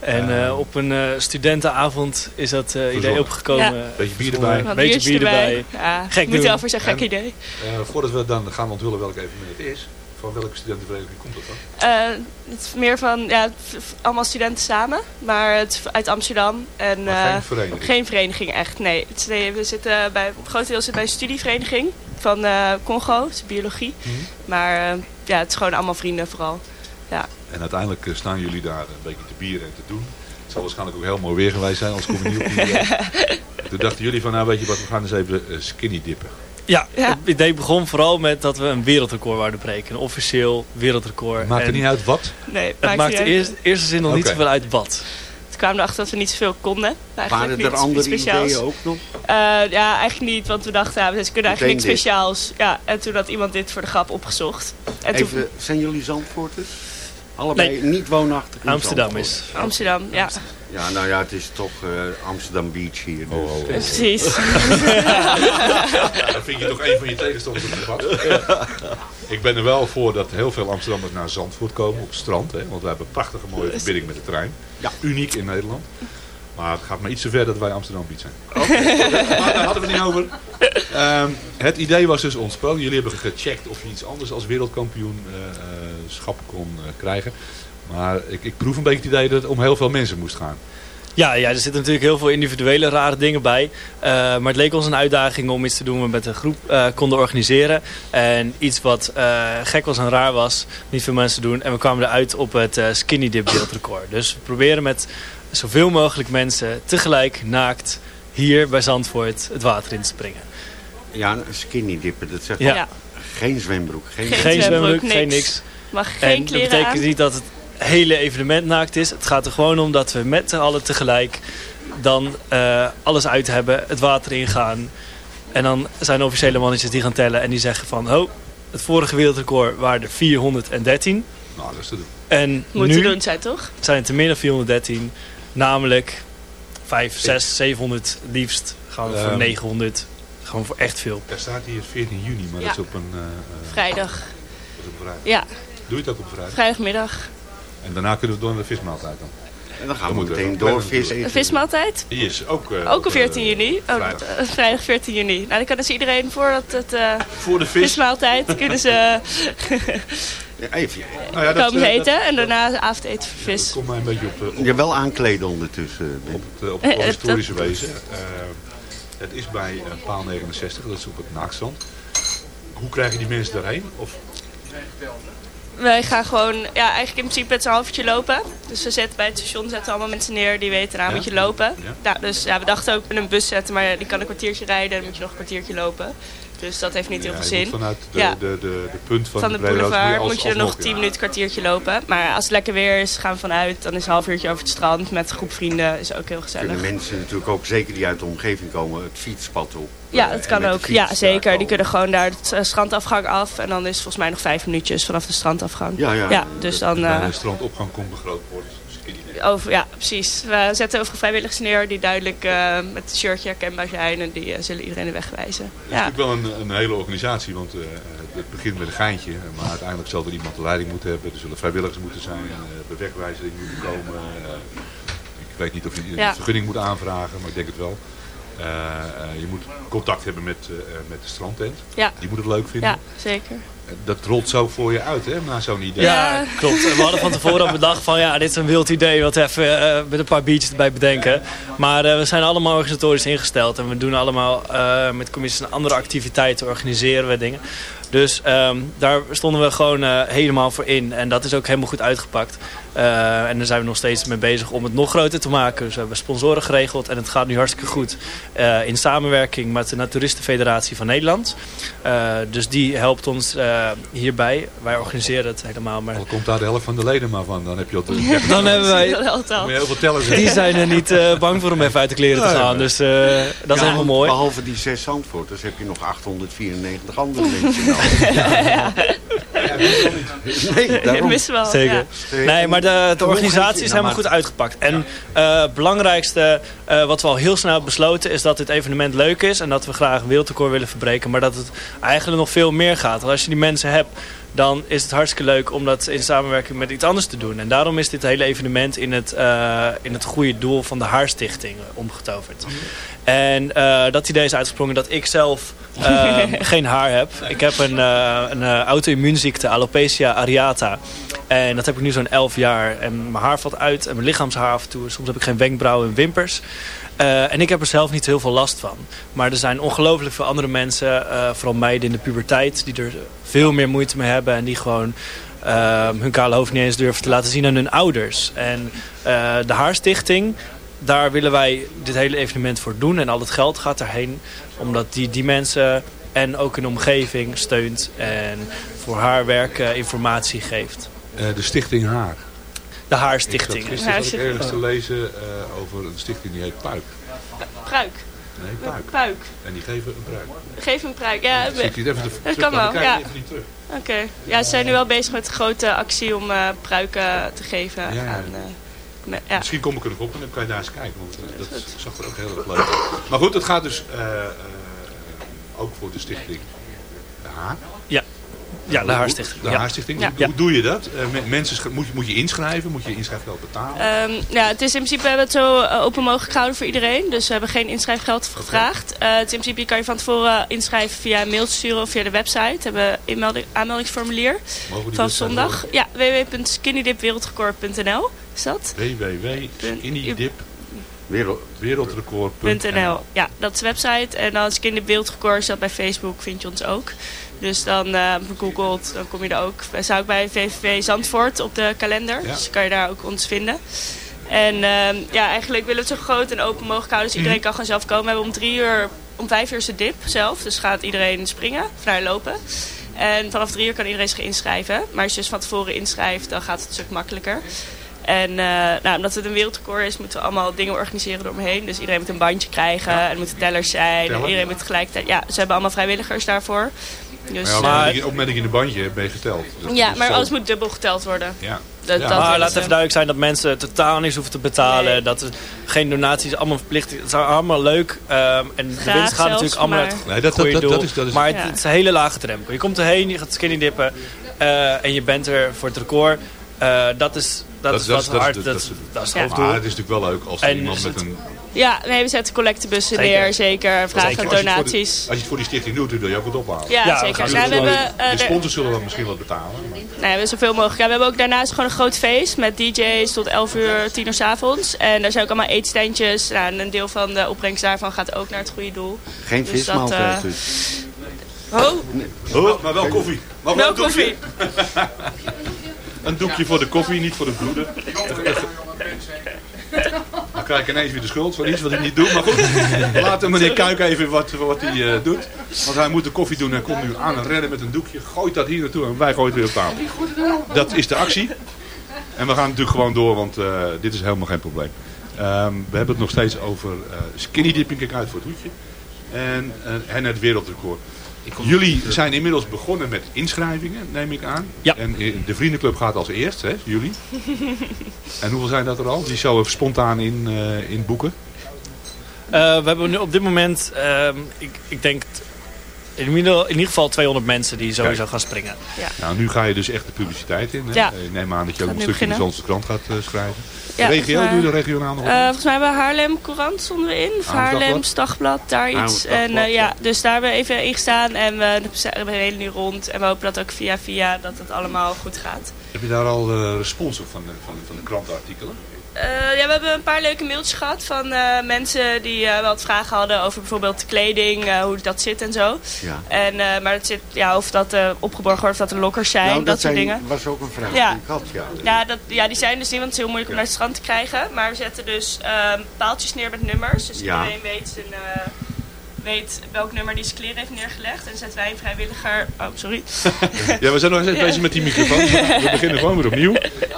En eh, op een eh, studentenavond is dat eh, idee opgekomen. Ja. Beetje bier erbij. Beetje bier erbij. erbij. Ja, Gek moet je wel voor zijn gek En, idee. eh, voordat we dan gaan onthullen welk evenement het is, van welke studentenvereniging komt dat dan? Eh, het is meer van, ja, allemaal studenten samen, maar het is uit Amsterdam. En, Maar geen eh, vereniging? Geen vereniging, echt, nee. Het nee, we zitten bij, grotendeels zitten bij een studievereniging van eh, Congo, het is biologie. Mhm. Maar eh, ja, het is gewoon allemaal vrienden vooral. Ja. En uiteindelijk eh, staan jullie daar een beetje te bieren en te doen. Het zal waarschijnlijk ook heel mooi weer geweest zijn, als kom je niet op die idee. Toen dachten jullie van, nou weet je wat, we gaan eens even eh, skinny dippen. Ja, het idee begon vooral met dat we een wereldrecord wouden breken. Een officieel wereldrecord. Maakt er En niet uit wat? Nee, Het maakt in eerst, eerste zin nog niet zoveel uit wat. Toen kwamen we erachter dat we niet zoveel konden. Eigenlijk Waren er andere speciaals. ideeën ook nog? Eh, ja, eigenlijk niet, want we dachten, ja, we kunnen eigenlijk Meteen niks speciaals. Ja, en toen had iemand dit voor de grap opgezocht. En toen, Even, zijn jullie Zandvoorters? Allebei Nee. niet woonachtig in Amsterdam is. Amsterdam, ja. Ja, nou ja, het is toch eh, Amsterdam Beach hier. Dus. Precies. Dan vind je toch een van je tegenstanders op de pad. Ik ben er wel voor dat heel veel Amsterdammers naar Zandvoort komen op het strand. Hè, want wij hebben een prachtige mooie verbinding met de trein. Ja. Uniek in Nederland. Maar het gaat me iets te ver dat wij Amsterdam Beach zijn. maar daar hadden we het niet over. Ehm, het idee was dus ontsproken. Jullie hebben gecheckt of je iets anders als wereldkampioenschap kon eh, krijgen. Maar ik, ik proef een beetje het idee dat het om heel veel mensen moest gaan. Ja, ja, er zitten natuurlijk heel veel individuele rare dingen bij. Eh, maar het leek ons een uitdaging om iets te doen wat we met een groep eh, konden organiseren. En iets wat eh, gek was en raar was, niet veel mensen doen. En we kwamen eruit op het eh, skinny dip wereldrecord. Dus we proberen met zoveel mogelijk mensen tegelijk naakt hier bij Zandvoort het water in te springen. Ja, een skinny dippen, dat zegt Ja. Geen zwembroek. Geen, Geen zwembroek, geen niks. Mag geen En dat betekent aan. niet dat het hele evenement naakt is. Het gaat er gewoon om dat we met z'n allen tegelijk dan eh, alles uit hebben, het water ingaan. En dan zijn de officiële mannetjes die gaan tellen en die zeggen van... Oh, het vorige wereldrecord waren er 413. Nou, dat is te doen. En Moet nu te doen zijn, toch? zijn het er meer dan 413. Namelijk 5, 6, 700 liefst. Gaan we voor Ehm. 900. Gewoon voor echt veel. Er staat hier 14 juni, maar Ja. dat is op een, eh, eh, Vrijdag. dat is op een vrijdag. Ja, Doe je het ook op vrijdag? vrijdagmiddag. En daarna kunnen we door naar de vismaaltijd dan. En dan gaan we moeten meteen door vis natuurlijk. Een vismaaltijd? Die is ook... eh, Ook op eh, 14 juni. Oh, vrijdag. eh, vrijdag 14 juni. Nou, dan kan dus iedereen voordat het eh Voor de vis. vismaaltijd kunnen ze Ja, even. Nou ja, dat, komen eh, eten. dat- en daarna de avondeten voor vis. Dat komt mij een beetje op, eh, op, Je wel aankleden ondertussen. Ben. op het, op Eh, het eh, historische wezen. Eh, het is bij eh, paal 69, dat is op het Naakstrand. Hoe krijg je die mensen daarheen? Of, Wij gaan gewoon, ja, eigenlijk in principe het is een half uurtje lopen. Dus we zetten bij het station zetten allemaal mensen neer die weten, nou moet je lopen. Ja. Nou, dus ja, we dachten ook met een bus zetten, maar die kan een kwartiertje rijden en dan moet je nog een kwartiertje lopen. Dus dat heeft niet heel Ja, veel zin. vanuit de, Ja. de, de, de punt van, Van de boulevard moet je er nog alsnog, 10 ja. minuten, kwartiertje lopen. Maar als het lekker weer is, gaan we vanuit. Dan is een half uurtje over het strand met een groep vrienden. Is ook heel gezellig. Kunnen mensen natuurlijk ook, zeker die uit de omgeving komen, het fietspad op. Ja, eh, dat en kan ook. Ja, zeker. Die kunnen gewoon daar het eh, strandafgang af. En dan is het volgens mij nog vijf minuutjes vanaf de strandafgang. Ja, ja. dus dan... Eh, de strandopgang komt begroot worden. Over, ja, precies. We zetten overal vrijwilligers neer die duidelijk eh, met het shirtje herkenbaar zijn. En die eh, zullen iedereen de weg wijzen. Het is Ja. natuurlijk wel een, een hele organisatie, want eh, het begint met een geintje. Maar uiteindelijk zal er iemand de leiding moeten hebben. Er zullen vrijwilligers moeten zijn, eh bewegwijzering moeten komen. ik weet niet of je Ja. een vergunning moet aanvragen, maar ik denk het wel. Je moet contact hebben met, met de strandtent. Ja. Die moet het leuk vinden. Ja, zeker. Dat rolt zo voor je uit, hè, na zo'n idee. Ja, klopt. We hadden van tevoren al bedacht van ja, dit is een wild idee. Wat even eh, met een paar biertjes erbij bedenken. Maar eh, we zijn allemaal organisatorisch ingesteld. En we doen allemaal eh, met commissies en andere activiteiten organiseren we dingen. Dus ehm, daar stonden we gewoon helemaal voor in. En dat is ook helemaal goed uitgepakt. Eh, en daar zijn we nog steeds mee bezig om het nog groter te maken. Dus we hebben sponsoren geregeld en het gaat nu hartstikke goed. eh, in samenwerking met de Naturistenfederatie van Nederland. Eh, dus die helpt ons eh, hierbij. Wij organiseren het helemaal. Maar Al komt daar de helft van de leden maar van, dan heb je al te dan hebben wij... Dan heel veel tellers Die zijn er niet eh, bang voor om even uit de kleren te gaan. Dus eh, dat is Ja, helemaal mooi. Behalve die zes Zandvoorters heb je nog 894 andere mensen. Nee, daarom. Missen wel, Zeker. ja. Nee, maar de, organisatie is helemaal goed uitgepakt. En eh, het belangrijkste eh, wat we al heel snel hebben besloten... is dat dit evenement leuk is en dat we graag een wereldrecord willen verbreken. Maar dat het eigenlijk nog veel meer gaat. Want als je die mensen hebt, dan is het hartstikke leuk om dat in samenwerking met iets anders te doen. En daarom is dit hele evenement in het, eh, in het goede doel van de Haarstichting eh, omgetoverd. En eh, dat idee is uitgesprongen dat ik zelf eh, geen haar heb. Ik heb een, een auto-immuunziekte, alopecia areata. En dat heb ik nu zo'n 11 jaar. En mijn haar valt uit en mijn lichaamshaar af en toe. Soms heb ik geen wenkbrauwen en wimpers. Eh, en ik heb er zelf niet heel veel last van. Maar er zijn ongelooflijk veel andere mensen, eh, vooral meiden in de puberteit, die er veel meer moeite mee hebben en die gewoon eh, hun kale hoofd niet eens durven te laten zien aan hun ouders. En eh, de Haarstichting, daar willen wij dit hele evenement voor doen. En al het geld gaat daarheen, omdat die, die mensen en ook een omgeving steunt en voor haar werk informatie geeft. De Stichting Haar. De Haarstichting. Ik zat gisteren ook ergens te lezen eh, over een stichting die heet Puik. Pruik. Nee, Puik. Puik. En die geven een pruik. Geef een pruik. Ja, Zie ik niet even te- dat terug, kan wel. Ja. je even niet terug. Oké. Ja, ze zijn nu wel bezig met een grote actie om eh, pruiken te geven Ja, ja. aan... eh, me- ja. Misschien kom ik er nog op en dan kan je daar eens kijken. Want dat zag er ook heel erg leuk uit. Maar goed, het gaat dus eh, eh, ook voor de stichting De Haar. Ja. De Haarstichting. De Ja. Haarstichting. Ja. Hoe, doe je dat? Eh, me- mensen, moet, je, moet je inschrijven? Moet je inschrijfgeld betalen? Ehm, ja, het is in principe, we hebben het zo eh, open mogelijk gehouden voor iedereen. Dus we hebben geen inschrijfgeld gevraagd. Eh, het is in principe, je kan je van tevoren inschrijven via een mail sturen of via de website. We hebben een aanmeldingsformulier van zondag. Ja, www.skinnydipwereldrecord.nl is dat? www.skinny.dip Wereld, wereldrecord.nl Ja, dat is de website. En Dip Wereldrecord, dat bij Facebook vind je ons ook. Dus dan eh gegoogeld, dan kom je er ook. We staan ook bij VVV Zandvoort op de kalender. Ja. Dus kan je daar ook ons vinden. En ehm, ja, eigenlijk willen we het zo groot en open mogelijk houden. Dus iedereen Mhm. kan gewoon zelf komen. We hebben om drie uur, om vijf uur is de dip zelf. Dus gaat iedereen springen, naar lopen. En vanaf drie uur kan iedereen zich inschrijven. Maar als je dus van tevoren inschrijft, dan gaat het een stuk makkelijker. En eh, nou, omdat het een wereldrecord is, moeten we allemaal dingen organiseren eromheen. Dus iedereen moet een bandje krijgen. En er moeten tellers zijn. En iedereen moet tegelijkertijd... Ja, ze hebben allemaal vrijwilligers daarvoor. Dus, ja, op het moment- op het moment dat je in de bandje ben je geteld. Dat ja, maar zo- alles moet dubbel geteld worden. Ja. Dat, Ja. dat maar laat even duidelijk zijn dat mensen totaal niks hoeven te betalen. Dat er geen donaties, allemaal verplicht. Het is allemaal leuk. ehm, en de winst gaat natuurlijk allemaal maar- uit het Nee, dat- goede dat- dat doel. is- dat is- maar Ja. het, is een hele lage drempel. Je komt erheen, je gaat skinny dippen. eh, en je bent er voor het record. Eh, dat is, dat, is wat hard. Dat, dat, is het Ja. hoofddoel. Maar het is natuurlijk wel leuk als er En iemand met een... Ja, nee, we zetten collectebussen Zeker. neer, zeker. Vragen donaties. Als je het voor die stichting doet, dan wil je ook wat ophalen. Ja, Ja, zeker. we gaan- Ja, we de, hebben, eh, de de- sponsors zullen wel misschien wat betalen. maar- Nee, we hebben zoveel mogelijk. Ja, we hebben ook daarnaast gewoon een groot feest met DJ's tot 11 uur, 10 uur s avonds. En daar zijn ook allemaal eetstandjes. Nou, en een deel van de opbrengst daarvan gaat ook naar het goede doel. Geen Dus vismaaltijd dat, eh, dus. Oh, Oh, maar wel koffie. Maar Wel koffie. een doekje voor de koffie, niet voor de bloeden. Dan krijg ik ineens weer de schuld van iets wat ik niet doe. Maar goed, laten meneer Kuik even wat, wat hij eh, doet. Want hij moet de koffie doen en komt nu aan en redden met een doekje. Gooit dat hier naartoe en wij gooien het weer op tafel. Dat is de actie. En we gaan natuurlijk gewoon door, want eh, dit is helemaal geen probleem. Ehm, we hebben het nog steeds over eh, skinny dipping. Kijk uit voor het hoedje. En, en het wereldrecord. Jullie zijn inmiddels begonnen met inschrijvingen, neem ik aan. Ja. En eh, de vriendenclub gaat als eerst, hè, jullie. En hoeveel zijn dat er al? Die zo even spontaan in, eh, in boeken? Eh, we hebben nu op dit moment, ehm, ik, ik denk in ieder, in ieder geval 200 mensen die sowieso gaan springen. Ja. Nou, nu ga je dus echt de publiciteit in. Hè? Ja. Eh, Ik neem aan dat je ook een stukje in de. Zandse krant gaat eh, schrijven. Ja, regio, volgens mij- doe je de regionaal nog wat? Eh, volgens mij hebben we Haarlem Courant stonden we in. Of Haarlems Haarlems Dagblad, daar Haarlems iets. Dagblad, en eh, ja. ja, dus daar hebben we even in gestaan. En we, we reden nu rond. En we hopen dat ook via via dat het allemaal goed gaat. Heb je daar al eh respons op van de, van, van de krantenartikelen? Eh, ja, we hebben een paar leuke mailtjes gehad van eh, mensen die eh, wel wat vragen hadden over bijvoorbeeld kleding, hoe dat zit en zo. Ja. En, maar het zit, ja, of dat opgeborgen wordt, of dat er lokkers zijn, Nou, dat, dat soort dingen. was ook een vraag Ja. die ik had, ja. Ja, dat, ja, die zijn dus niet, want het is heel moeilijk om naar het strand te krijgen. Maar we zetten dus paaltjes neer met nummers. Dus iedereen weet, zijn, weet welk nummer die zijn kleren heeft neergelegd. En zetten wij een vrijwilliger... Oh, sorry. Ja, we zijn nog steeds Ja. bezig met die microfoon. We beginnen gewoon weer opnieuw.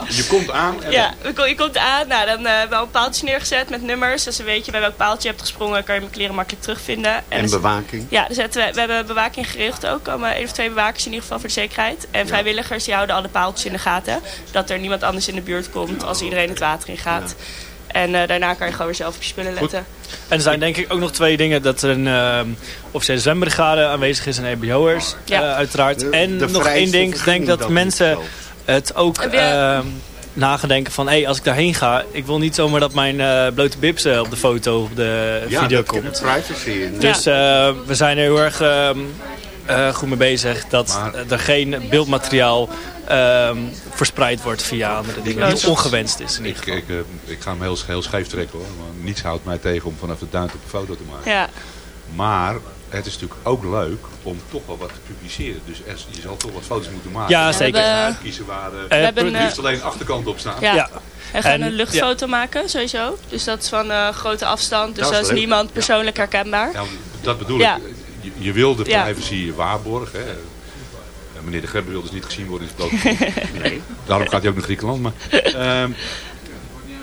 Je komt aan en Ja, we je komt aan. Nou, dan eh, hebben we al een paaltje neergezet met nummers. Dus dan weet je bij welk paaltje je hebt gesprongen. Kan je mijn kleren makkelijk terugvinden. En dus- bewaking. Ja, dan zetten we, we hebben bewaking geregeld ook. Komen één of twee bewakers in ieder geval voor de zekerheid. En vrijwilligers die houden alle paaltjes in de gaten. Dat er niemand anders in de buurt komt als iedereen het water in gaat. En eh, daarna kan je gewoon weer zelf op je spullen letten. En er zijn denk ik ook nog twee dingen. Dat er een uh, officiële zwembrigade aanwezig is en EBO'ers Ja. eh, uiteraard. De- en de nog één ding. Ik denk dat mensen het ook ehm, nagedenken van... Hé, als ik daarheen ga, ik wil niet zomaar dat mijn eh, blote bips eh, op de foto of de Ja, video dat komt. privacy in. Dus eh, we zijn er heel erg ehm, eh, goed mee bezig dat er geen beeldmateriaal ehm, verspreid wordt via andere dingen. Die ongewenst is in ieder ik, geval. ik, eh, ik ga hem heel, heel scheef trekken hoor. Maar niets houdt mij tegen om vanaf de duint op een foto te maken. Ja. Maar het is natuurlijk ook leuk om toch wel wat te publiceren. Dus er, je zal toch wat foto's moeten maken. Ja, En zeker. We- uitkiezen waar eh, We hebben liefst alleen achterkant op staan. Ja. En gaan En- een luchtfoto maken, sowieso. Dus dat is van eh, grote afstand. Dus Dat dat is niemand persoonlijk herkenbaar. Ja, dat bedoel Ja. ik. Je, je wil de Ja. privacy waarborgen. Hè. Eh, Meneer de Grebbe wil dus niet gezien worden in het bloot. nee. Daarom gaat hij ook naar Griekenland. Maar, ehm,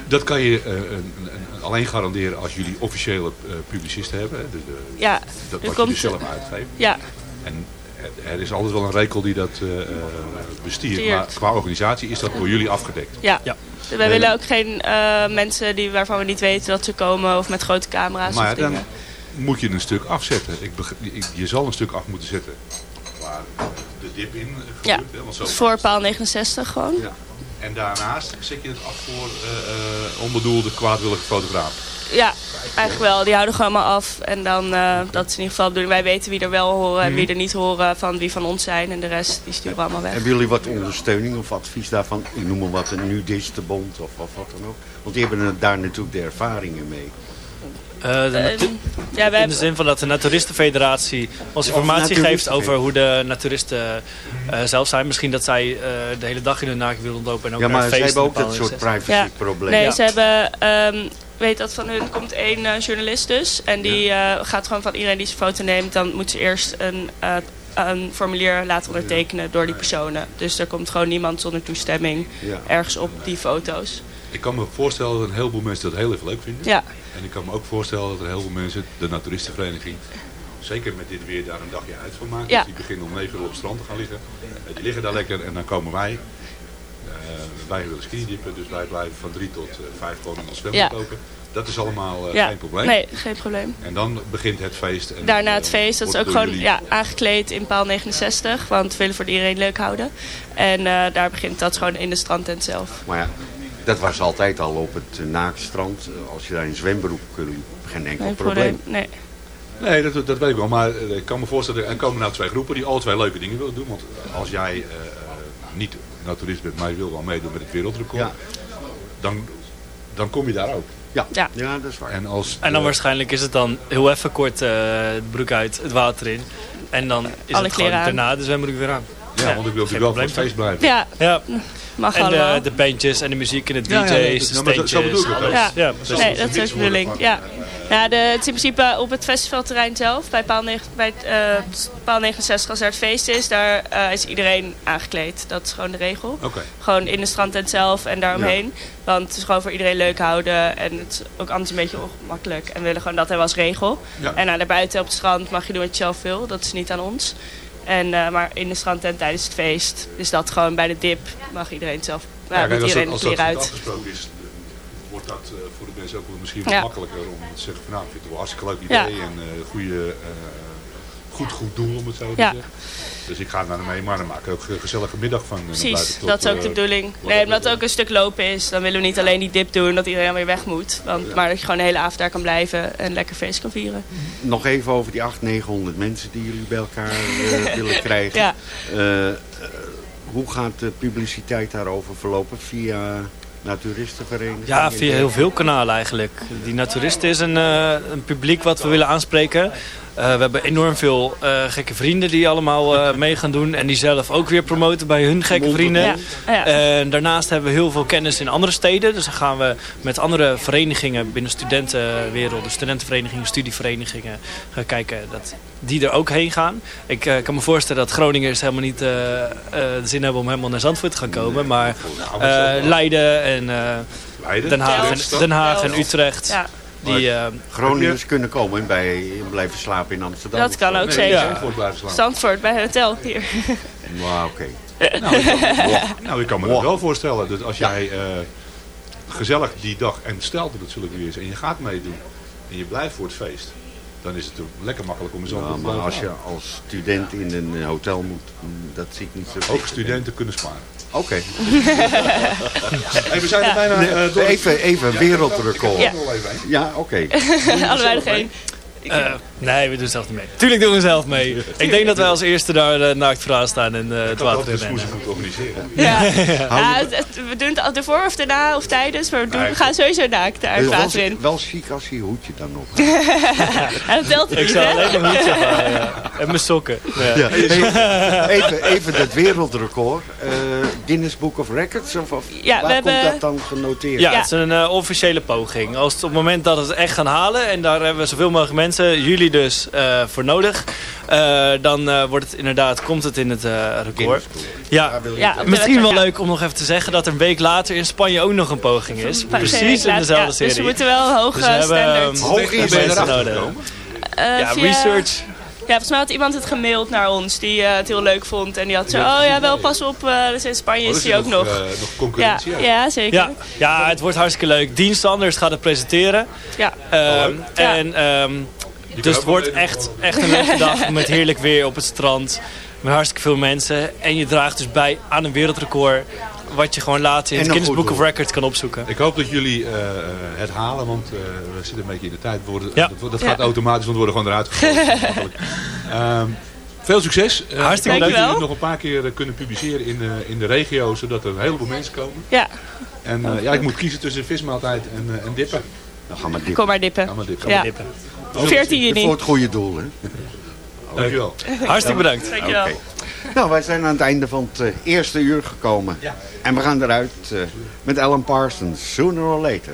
dat kan je eh, een, een- een- alleen garanderen als jullie officiële eh, publicisten hebben. Dus, de- Ja, dat wat komt- je dus zelf uitgeeft. Ja. En er- er is altijd wel een rekel die dat eh, eh, bestiert. Maar qua organisatie is dat door jullie afgedekt. Ja. Ja. Wij willen ook geen eh, mensen die, waarvan we niet weten dat ze komen of met grote camera's Maar of dan dingen. Moet je een stuk afzetten. Ik je zal een stuk af moeten zetten waar de dip in gebeurt. Ja, hè, want zo voor paal 69 gewoon. Ja. En daarnaast zet je het af voor eh, eh, onbedoelde kwaadwillige fotograaf. Ja, eigenlijk wel. Die houden gewoon allemaal af. En dan, eh, dat is in ieder geval bedoeling. Wij weten wie er wel horen en Mhm. wie er niet horen van wie van ons zijn. En de rest, die sturen we allemaal weg. Hebben jullie wat ondersteuning of advies daarvan? Ik noem maar wat, een nudistenbond of, of wat dan ook. Want die hebben daar natuurlijk de ervaringen mee. Eh, de natu- ja, we in de hebben- zin van dat de Naturistenfederatie ons informatie geeft over hoe de naturisten eh, zelf zijn. Misschien dat zij eh, de hele dag in hun naakt willen lopen en ook Ja, naar maar zij feesten hebben ook dat soort incest. privacy-probleem. Nee, Ja. ze hebben, ehm, weet dat van hun komt één eh, journalist dus. En die eh, gaat gewoon van iedereen die zijn foto neemt, dan moet ze eerst een, eh, een formulier laten ondertekenen door die personen. Dus er komt gewoon niemand zonder toestemming Ja. ergens op die foto's. Ik kan me voorstellen dat een heleboel mensen dat heel even leuk vinden. Ja. En ik kan me ook voorstellen dat er heel veel mensen, de naturistenvereniging, zeker met dit weer daar een dagje uit van maken. Ja. Dus die beginnen om 9 uur op het strand te gaan liggen. Eh, die liggen daar lekker en dan komen wij. Eh, wij willen skinnydippen, dus wij blijven van 3 tot eh, 5 gewoon in ons zwembad Ja. koken. Dat is allemaal ja. geen probleem. Nee, geen probleem. En dan begint het feest. En, Daarna het feest, dat is ook gewoon jullie- ja, aangekleed in paal 69. Want we willen voor iedereen leuk houden. En eh, daar begint dat gewoon in de strandtent zelf. Maar ja, dat was altijd al op het eh, naaktstrand. Eh, Als je daar in zwembroek kunt, geen enkel Geen probleem. Nee. Nee, dat, dat weet ik wel. Maar eh, ik kan me voorstellen, er komen nou twee groepen die alle twee leuke dingen willen doen. Want als jij eh, eh, niet naturist bent, maar je wil wel meedoen met het wereldrecord. Ja. Dan, dan kom je daar ook. Ja, ja. dat is waar. En, als, En dan eh, waarschijnlijk is het dan heel even kort eh, de broek uit, het water in. En dan is Alle het gewoon daarna de zwembroek weer aan. Ja, want ik wil natuurlijk wel voor feest blijven. Ja, Ja. mag en allemaal. de, de bandjes en de muziek en de DJ's, Ja, ja, nee, de nou, zo- steentjes, bedoel ik het ook. alles. Ja, nee, dat is de bedoeling. Ja. Ja, de, het is in principe op het festivalterrein zelf, bij paal, negen- bij, eh, paal 69, als er het feest is, daar eh, is iedereen aangekleed. Dat is gewoon de regel. Oké. Gewoon in de strandtent zelf en daaromheen. Want het is gewoon voor iedereen leuk houden en het is ook anders een beetje ongemakkelijk. En we willen gewoon dat hebben als regel. Ja. En nou, daarbuiten op het strand mag je doen wat je zelf wil, dat is niet aan ons. En, eh, maar in de strandtent tijdens het feest is dat gewoon bij de dip mag iedereen zelf, ja, als dat, iedereen de als dat uit. afgesproken is, wordt dat eh, voor de mensen ook wel misschien Ja. wat makkelijker om te zeggen van nou, ik vind het wel een hartstikke leuk idee en eh goede, goed, goed doel, om het zo te Ja. zeggen. Dus ik ga daar mee, maar dan maak ik ook een gezellige middag van. Precies, tot, dat is ook eh, de bedoeling. wat Nee, dat omdat het ook een stuk lopen is. Dan willen we niet alleen die dip doen, dat iedereen weer weg moet. Want, Maar dat je gewoon de hele avond daar kan blijven en lekker feest kan vieren. Nog even over die 800, 900 mensen die jullie bij elkaar eh, willen krijgen. Ja. Eh, eh, hoe gaat de publiciteit daarover verlopen? Via naturistenverenigingen? Ja, via heel veel kanalen eigenlijk. Die Naturisten is een, eh, een publiek wat we willen aanspreken. Eh, we hebben enorm veel eh, gekke vrienden die allemaal eh, mee gaan doen. En die zelf ook weer promoten bij hun gekke vrienden. Ja, ja. En daarnaast hebben we heel veel kennis in andere steden. Dus dan gaan we met andere verenigingen binnen studentenwereld. De studentenverenigingen, studieverenigingen. Gaan kijken dat die er ook heen gaan. Ik eh, kan me voorstellen dat Groningers helemaal niet eh, eh, de zin hebben om helemaal naar Zandvoort te gaan komen. Maar eh, Leiden en eh, Leiden, Den Haag, Delft. en, Den Haag en. Utrecht. Ja. Die, eh, Groningers kunnen komen en bij, blijven slapen in Amsterdam. Dat kan ook Nee, zeker. Slapen. Zandvoort bij het hotel hier. Maar oké. Nou, ik kan, nou, ik kan me dat wel voorstellen. Dat als jij eh, gezellig die dag, en stel dat het zullen weer is, en je gaat meedoen en je blijft voor het feest, dan is het lekker makkelijk om zo Ja, maar als je als student in een eh, hotel moet, mm, dat zie ik niet zo Ook studenten kunnen sparen. Oké. Hey, we zijn er bijna Nee, eh, door. even, even wereldrecord. Ja. Ja, oké. Allebei nog één. eh, nee, we doen zelf niet mee. Tuurlijk doen we zelf mee. Ik denk dat wij als eerste daar uh, naakt vooraan staan en eh, het water in rennen. moeten organiseren. Ja. Ja, het- het- we doen het ervoor of daarna of tijdens, maar we, doen, we gaan sowieso naakt daar het wel, water in. wel chic als je je hoedje dan nog. En dat telt het Ik niet, zou alleen mijn hoedje ja. en mijn sokken. Ja. Even, even dat wereldrecord. Eh, Guinness Book of Records? Of, of Ja, waar we komt hebben- dat dan genoteerd? Ja, het is een eh, officiële poging. Als het op het moment dat we het echt gaan halen, en daar hebben we zoveel mogelijk mensen, jullie dus, eh, voor nodig, eh, dan eh, wordt het inderdaad, komt het in het eh, record. Ja, Ja, misschien wel leuk om nog even te zeggen dat er een week later in Spanje ook nog een poging is. Precies in dezelfde ja, serie. Dus we moeten wel een hoge Dus we hebben, standaard. ehm, Hoog mensen is er nodig. Eh, Ja, via- research. Ja, volgens mij had iemand het gemaild naar ons die eh, het heel leuk vond. En die had zo, oh ja, wel pas op, eh, dus in Spanje Oh, is dus die ook nog, nog. eh, nog concurrentie ja, zeker. Ja, ja, het wordt hartstikke leuk. Dean Sanders gaat het presenteren. Ja. Ehm, Ja. En ehm, dus het wordt echt, echt een leuke dag met heerlijk weer op het strand. Met hartstikke veel mensen. En je draagt dus bij aan een wereldrecord. Wat je gewoon later in het Guinness Book of. Records kan opzoeken. Ik hoop dat jullie eh, eh, het halen, want eh, we zitten een beetje in de tijd. Worden- Ja. Dat, dat Ja. gaat automatisch, want we worden gewoon eruit gegooid. Makkelijk. Ehm, veel succes. Eh, Hartstikke ik hoop dat leuk. jullie het nog een paar keer kunnen publiceren in, eh, in de regio, zodat er een heleboel mensen komen. Ja, En ja, ik moet kiezen tussen vismaaltijd en, en dippen. Dan gaan we dit kom maar dippen. Ga maar dippen. Ja. Dippen. 14 juni. voor het goede doel. Hè? Dankjewel. Hartstikke bedankt. Dankjewel. Oké. Nou, wij zijn aan het einde van het eh, eerste uur gekomen. En we gaan eruit eh, met Alan Parsons, Sooner or Later.